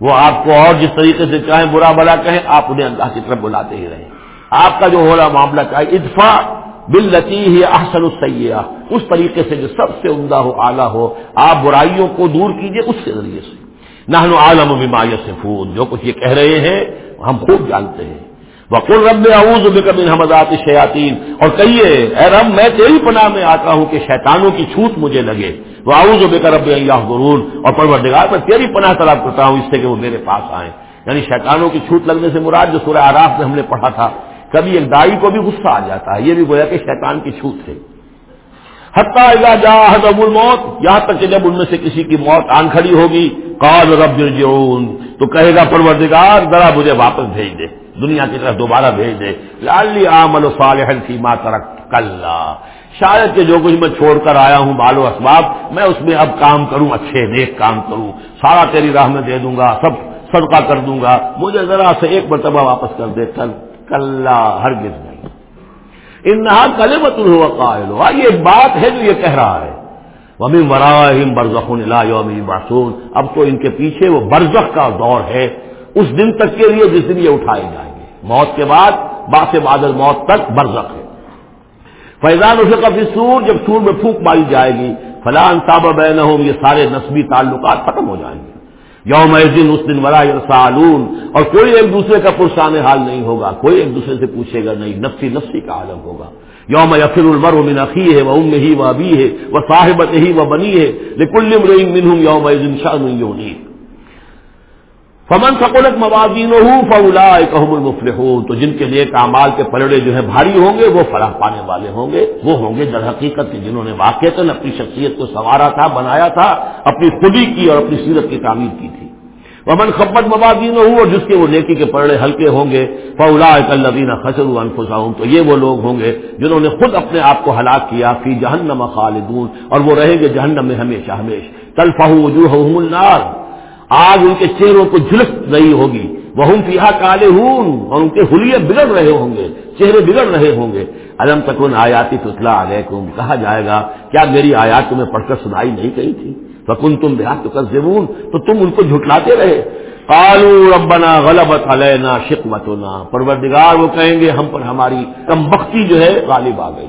وہ آپ کو اور جس طریقے سے چاہیں برا بلا کہیں، آپ انہیں اللہ کی طرف بلاتے ہی رہیں۔ آپ کا جو ہو رہا معاملہ چاہے ادفا بل لتی ہی احسن السیہ اس طریقے سے جو سب سے عمدہ ہو، اعلیٰ ہو، آپ برائیوں کو دور کیجیے اس کے ذریعے سے۔ نہ عالم و بیماری سے جو کچھ یہ کہہ رہے ہیں، ہم خوب جانتے ہیں۔ وقل رب اعوذ بک من حمزات الشیاطین اور کہیے، اے رب، میں تیری پناہ میں آتا ہوں کہ شیطانوں کی چھوٹ مجھے لگے۔ وہ اعوذ بک رب اللہ غرور اور پروردگار، میں تیری پناہ طلب کرتا ہوں اس سے کہ وہ میرے پاس آئیں۔ یعنی شیطانوں کی چھوٹ لگنے سے مراد جو سورہ آراف میں ہم نے پڑھا تھا، کبھی ایک دائی کو بھی غصہ آ جاتا ہے، یہ بھی گویا کہ شیطان کی چھوٹ ہے حتیٰ جا حضب الموت، یہاں تک کہ جب ان میں سے کسی کی موت آن کھڑی ہوگی، قال رب جرجعون تو کہے گا پروردگار، ذرا مجھے واپس بھیج دے۔ دنیا کی طرف دوبارہ بھیج دے۔ لالی عمل صالح کی ماں ترک کل شاید کہ جو کچھ میں چھوڑ کر آیا ہوں بال و اسباب، میں اس میں اب کام کروں، اچھے نیک کام کروں۔ سارا تیری راہ میں دے دوں گا، سب صدقہ کر دوں گا۔ مجھے ذرا سے ایک مرتبہ واپس کر دے، کل کل ہرگز نہیں۔ انہا کلے ہوا قائل۔ ہوا یہ ایک بات ہے جو یہ کہہ رہا ہے۔ ومی مراحم برزخن یوم باسون اب تو ان کے پیچھے وہ برزخ کا دور ہے۔ اس دن تک کے لیے جس دن یہ اٹھائے جائیں گے۔ موت کے بعد باس بادل موت تک برزخ ہے۔ فیضان اسے کبھی سور جب سور میں پھونک ماری جائے گی فلان صاب بین یہ سارے نسبی تعلقات ختم ہو جائیں گے۔ یوم دن اس دن ورا سالون اور کوئی ایک دوسرے کا پرسان حال نہیں ہوگا، کوئی ایک دوسرے سے پوچھے گا نہیں، نفسی نفسی کا عالم ہوگا۔ یوم یفر المر من عقی ہے وہ ام ہی وہ ابی ہے وہ صاحبت ہی وہ بنی ہے لکل منہم یوم شان یونی فمن سکولت موازین فولا کہم المفل تو جن کے لیے کامال کے پلڑے جو ہے بھاری ہوں گے، وہ فلاح پانے والے ہوں گے، وہ ہوں گے در حقیقت کے جنہوں نے واقع اپنی شخصیت کو سنوارا تھا، بنایا تھا، اپنی خودی کی اور اپنی سیرت کی تعمیر کی تھی۔ ومن خبت موازین ہوں اور جس کے وہ نیکی کے پلڑے ہلکے ہوں گے فولا الدین خسر انفساؤں تو یہ وہ لوگ ہوں گے جنہوں نے خود اپنے آپ کو ہلاک کیا، فی جہنم خالدون، اور وہ رہیں گے جہنم میں ہمیشہ ہمیش۔ کل فہو وجوہ النار۔ آگ ان کے چہروں کو جھلک رہی ہوگی۔ وہ فیحا کالے ہوں اور ان کے حلیے بگڑ رہے ہوں گے، چہرے بگڑ رہے ہوں گے۔ الم تکن آیاتی فتلا علیکم کہا جائے گا، کیا میری آیات تمہیں پڑھ کر سنائی نہیں گئی تھی؟ فکن تم دیہات تو تو تم ان کو جھٹلاتے رہے۔ کالو ربنا غلبت علینا شکمتنا پروردگار وہ کہیں گے، ہم پر ہماری کم بختی جو ہے غالب آ گئی۔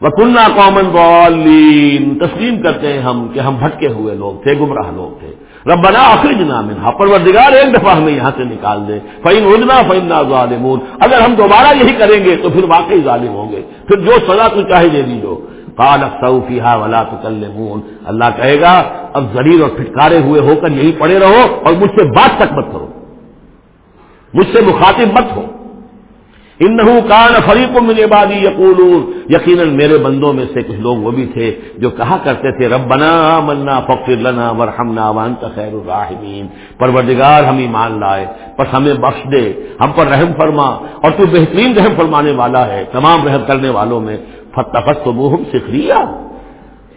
وکنہ قومن بالین تسلیم کرتے ہیں ہم کہ ہم بھٹکے ہوئے لوگ تھے، گمراہ لوگ تھے۔ ربنا آخری جنام پروردگار ایک دفعہ ہمیں یہاں سے نکال دے۔ فعین اجنا فعین ظالمون۔ اگر ہم دوبارہ یہی کریں گے تو پھر واقعی ظالم ہوں گے۔ پھر جو سزا تو چاہے دے دیجو قال اکسوفیہ ولا تکلمون اللہ کہے گا، اب زریر اور پھٹکارے ہوئے ہو کر یہی پڑے رہو اور مجھ سے بات تک مت کرو۔ مجھ سے مخاطب مت ہو۔ ان کان فریق من عبادی یقول یقیناً میرے بندوں میں سے کچھ لوگ وہ بھی تھے جو کہا کرتے تھے، ربنا منا فقر لنا ورحمنا وانت خیر الراحمین۔ پروردگار ہم ایمان لائے پر ہمیں بخش دے، ہم پر رحم فرما۔ اور تو بہترین رحم فرمانے والا ہے، تمام رحم کرنے والوں میں۔ فتقت تو وہ سکھریا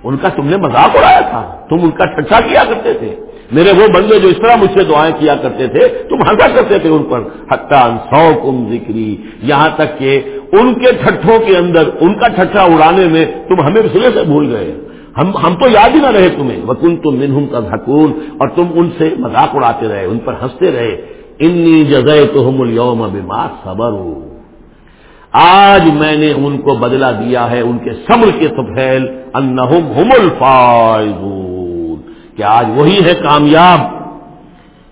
ان کا تم نے مذاق اڑایا تھا، تم ان کا ٹھٹا کیا کرتے تھے۔ میرے وہ بندے جو اس طرح مجھ سے دعائیں کیا کرتے تھے، تم ہنسا کرتے تھے ان پر۔ حتہ سو کم ذکری، یہاں تک کہ ان کے ٹھٹھوں کے اندر، ان کا ٹھٹا اڑانے میں تم ہمیں سرے سے بھول گئے۔ ہم ہم تو یاد ہی نہ رہے تمہیں۔ وکن تم منہم کا دھکون اور تم ان سے مذاق اڑاتے رہے، ان پر ہنستے رہے۔ انی جزے تو ہم الوم بیمار صبر آج میں نے ان کو بدلا دیا ہے، ان کے صبر کے سفیل انہم ہم الفائزون۔ کہ آج وہی ہے کامیاب۔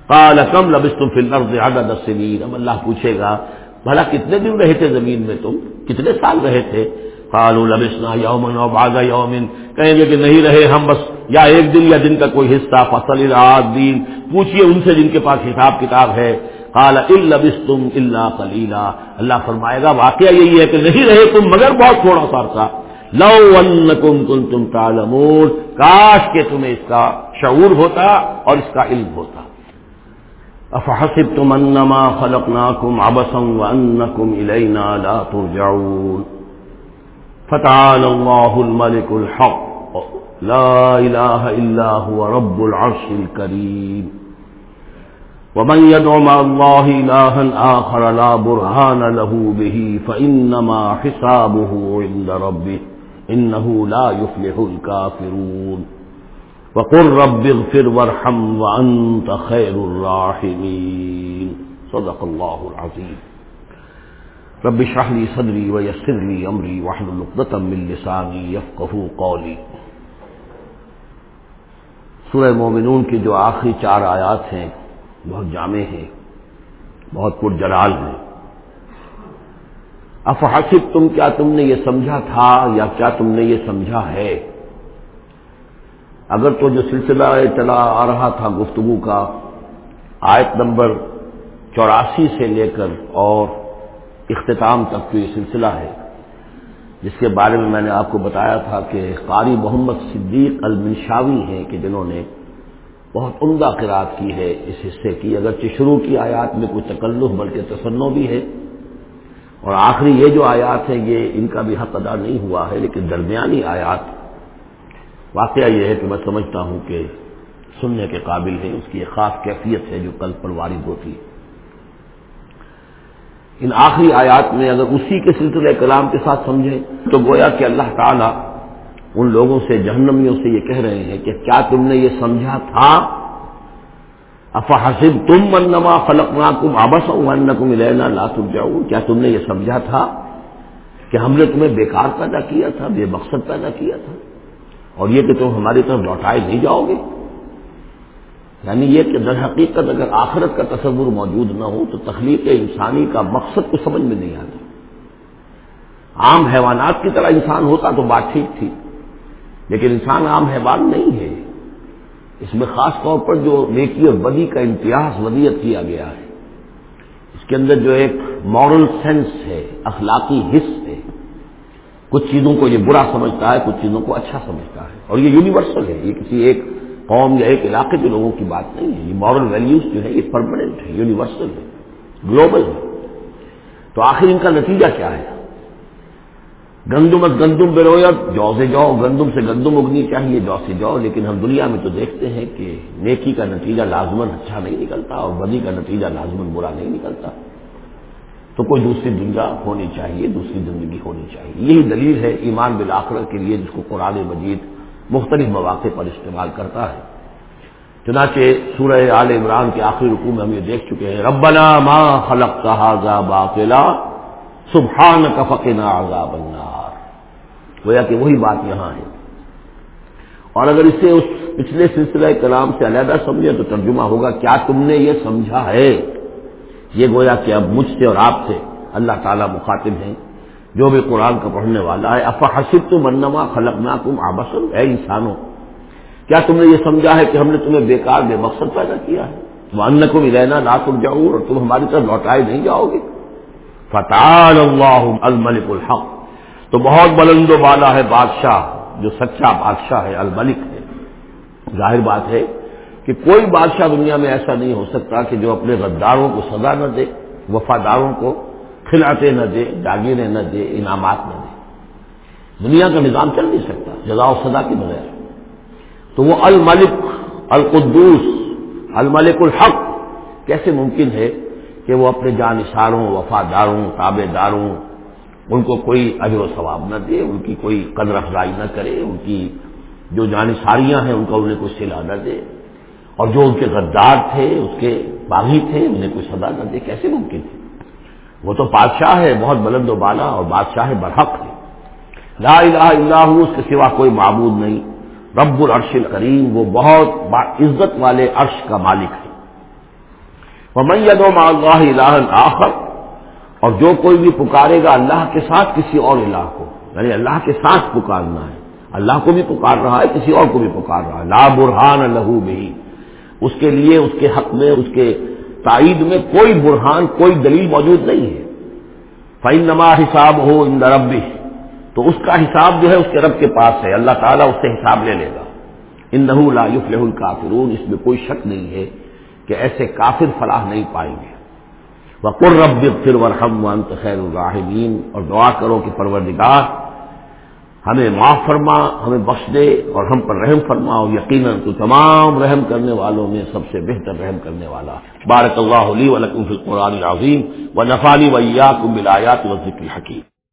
قال، کم لبس تم فل عدد السنین اب اللہ پوچھے گا، بھلا کتنے دن رہے تھے زمین میں تم؟ کتنے سال رہے تھے؟ قالوا، لبسنا یومن اور بعض یومن کہیں گے کہ نہیں رہے ہم بس، یا ایک دن یا دن کا کوئی حصہ۔ فصل رات دین۔ پوچھئے ان سے جن کے پاس حساب کتاب ہے۔ قال، ان تم اللہ کلیلہ اللہ فرمائے گا، واقعہ یہی ہے کہ نہیں رہے تم، مگر بہت تھوڑا سا لو ون کم تم تم تالمور کاش کے تمہیں اس کا شعور ہوتا اور اس کا علم ہوتا۔ افحسب تم انما خلقناكم عبسا وانكم الينا لا ترجعون۔ فتعال الله الملك الحق، لا اله الا هو رب العرش الكريم ومن يدعو مع الله إلها آخر لا برهان له به فإنما حسابه عند ربه۔ انه لا يفلح الكافرون وقل رب اغفر وارحم وانت خير الراحمين صدق الله العظيم رب اشرح لي صدري ويسر لي امري واحلل عقدة من لساني يفقهوا قولي سورہ مومنون کی جو آخری چار آیات ہیں، بہت جامع ہیں، بہت پرجلال ہیں. افحسب تم کیا تم نے یہ سمجھا تھا یا کیا تم نے یہ سمجھا ہے؟ اگر تو جو سلسلہ چلا آ رہا تھا گفتگو کا، آیت نمبر چوراسی سے لے کر اور اختتام تک تو یہ سلسلہ ہے۔ جس کے بارے میں میں نے آپ کو بتایا تھا کہ قاری محمد صدیق المنشاوی ہیں کہ جنہوں نے بہت عمدہ قرآد کی ہے اس حصے کی، اگرچہ شروع کی آیات میں کوئی تکلف بلکہ تصنع بھی ہے۔ اور آخری یہ جو آیات ہیں، یہ ان کا بھی حق ادا نہیں ہوا ہے، لیکن درمیانی آیات۔ واقعہ یہ ہے کہ میں سمجھتا ہوں کہ سننے کے قابل ہے اس کی ایک خاص کیفیت ہے جو کل پر وارد ہوتی ان آخری آیات میں اگر اسی کے سلسلہ کلام کے ساتھ سمجھیں، تو گویا کہ اللہ تعالیٰ ان لوگوں سے، جہنمیوں سے یہ کہہ رہے ہیں کہ کیا تم نے یہ سمجھا تھا؟ افحسب تم منما فلق نا کم آبس کم لینا لا تم کیا تم نے یہ سمجھا تھا کہ ہم نے تمہیں بیکار پیدا کیا تھا، بے مقصد پیدا کیا تھا؟ اور یہ کہ تم ہماری طرف لوٹائے نہیں جاؤ گے؟ یعنی یہ کہ در حقیقت اگر آخرت کا تصور موجود نہ ہو تو تخلیق انسانی کا مقصد کو سمجھ میں نہیں آتا۔ عام حیوانات کی طرح انسان ہوتا تو بات ٹھیک تھی، لیکن انسان عام حیوان نہیں ہے۔ اس میں خاص طور پر جو نیکی اور بدی کا امتیاز ودیت کیا گیا ہے، اس کے اندر جو ایک مورل سینس ہے، اخلاقی حص ہے۔ کچھ چیزوں کو یہ برا سمجھتا ہے، کچھ چیزوں کو اچھا سمجھتا ہے۔ اور یہ یونیورسل ہے، یہ کسی ایک قوم یا ایک علاقے کے لوگوں کی بات نہیں ہے۔ یہ مورل ویلیوز جو ہے یہ پرماننٹ ہے یونیورسل ہے گلوبل ہے تو آخر ان کا نتیجہ کیا ہے؟ گندم گندم برویت جو سے جاؤ، گندم سے گندم اگنی چاہیے جو سے جاؤ، لیکن ہم دنیا میں تو دیکھتے ہیں کہ نیکی کا نتیجہ لازمن اچھا نہیں نکلتا اور بدی کا نتیجہ لازمن برا نہیں نکلتا۔ تو کوئی دوسری دنیا ہونی چاہیے، دوسری زندگی ہونی چاہیے۔ یہی دلیل ہے ایمان بالآخرت کے لیے، جس کو قرآن مجید مختلف مواقع پر استعمال کرتا ہے۔ چنانچہ سورہ آل عمران کے آخری رقو میں ہم یہ دیکھ چکے ہیں، ربنا ما خلق تحاظا باطلا سبحان کا فقنا عذاب النار۔ گویا کہ وہی بات یہاں ہے۔ اور اگر اسے اس پچھلے سلسلہ کلام سے علیحدہ سمجھے تو ترجمہ ہوگا، کیا تم نے یہ سمجھا ہے؟ یہ گویا کہ اب مجھ سے اور آپ سے اللہ تعالیٰ مخاطب ہیں۔ جو بھی قرآن کا پڑھنے والا ہے افا حسب تو خلق نا تم آبسن انسانوں، کیا تم نے یہ سمجھا ہے کہ ہم نے تمہیں بیکار، بے مقصد پیدا کیا ہے؟ وہ ان کو بھی رہنا نہ تم جاؤ اور تم ہماری طرف لوٹائے نہیں جاؤ گے۔ فتح اللہ الملک الحق۔ تو بہت بلند و بالا ہے بادشاہ، جو سچا بادشاہ ہے، الملک ہے۔ ظاہر بات ہے کہ کوئی بادشاہ دنیا میں ایسا نہیں ہو سکتا کہ جو اپنے غداروں کو سزا نہ دے، وفاداروں کو کھلاتے نہ دے، جاگیریں نہ دے، انعامات نہ دے۔ دنیا کا نظام چل نہیں سکتا، جزا و سزا کے بغیر۔ تو وہ الملک، القدوس، الملک الحق، کیسے ممکن ہے کہ وہ اپنے جانشاروں، وفاداروں تابے داروں ان کو کوئی اجر و ثواب نہ دے، ان کی کوئی قدر افزائی نہ کرے، ان کی جو جانشاریاں ہیں، ان کا انہیں کوئی سلا نہ دے۔ اور جو ان کے غدار تھے، اس کے باغی تھے، انہیں کوئی سزا نہ دے۔ کیسے ممکن ہے وہ تو بادشاہ ہے، بہت بلند و بالا اور بادشاہ برحق ہے۔ لا الہ الا ہوں اس کے سوا کوئی معبود نہیں۔ رب العرش الکریم، وہ بہت عزت والے عرش کا مالک ہے۔ وہ میت و اللہ آخر اور جو کوئی بھی پکارے گا اللہ کے ساتھ کسی اور الہ کو یعنی اللہ کے ساتھ پکارنا ہے۔ اللہ کو بھی پکار رہا ہے، کسی اور کو بھی پکار رہا ہے۔ لا برہان لہو بھی۔ اس کے لیے، اس کے حق میں، اس کے تائید میں کوئی برہان، کوئی دلیل موجود نہیں ہے۔ فائن نما حساب ہو ان ربی تو اس کا حساب جو ہے، اس کے رب کے پاس ہے۔ اللہ تعالیٰ اس سے حساب لے لے گا۔ ان نہ لا یفلح الکافرون اس میں کوئی شک نہیں ہے کہ ایسے کافر فلاح نہیں پائیں گے۔ وقر رب پھر ورحم وانت خیر الراحمین اور دعا کرو کہ پروردگار ہمیں معاف فرما، ہمیں بخش دے اور ہم پر رحم فرما اور یقیناً تو تمام رحم کرنے والوں میں سب سے بہتر رحم کرنے والا۔ بارک اللہ علی ولکم فی القرآن العظیم و نفالی ویا کم بلایات و ذکر حکیم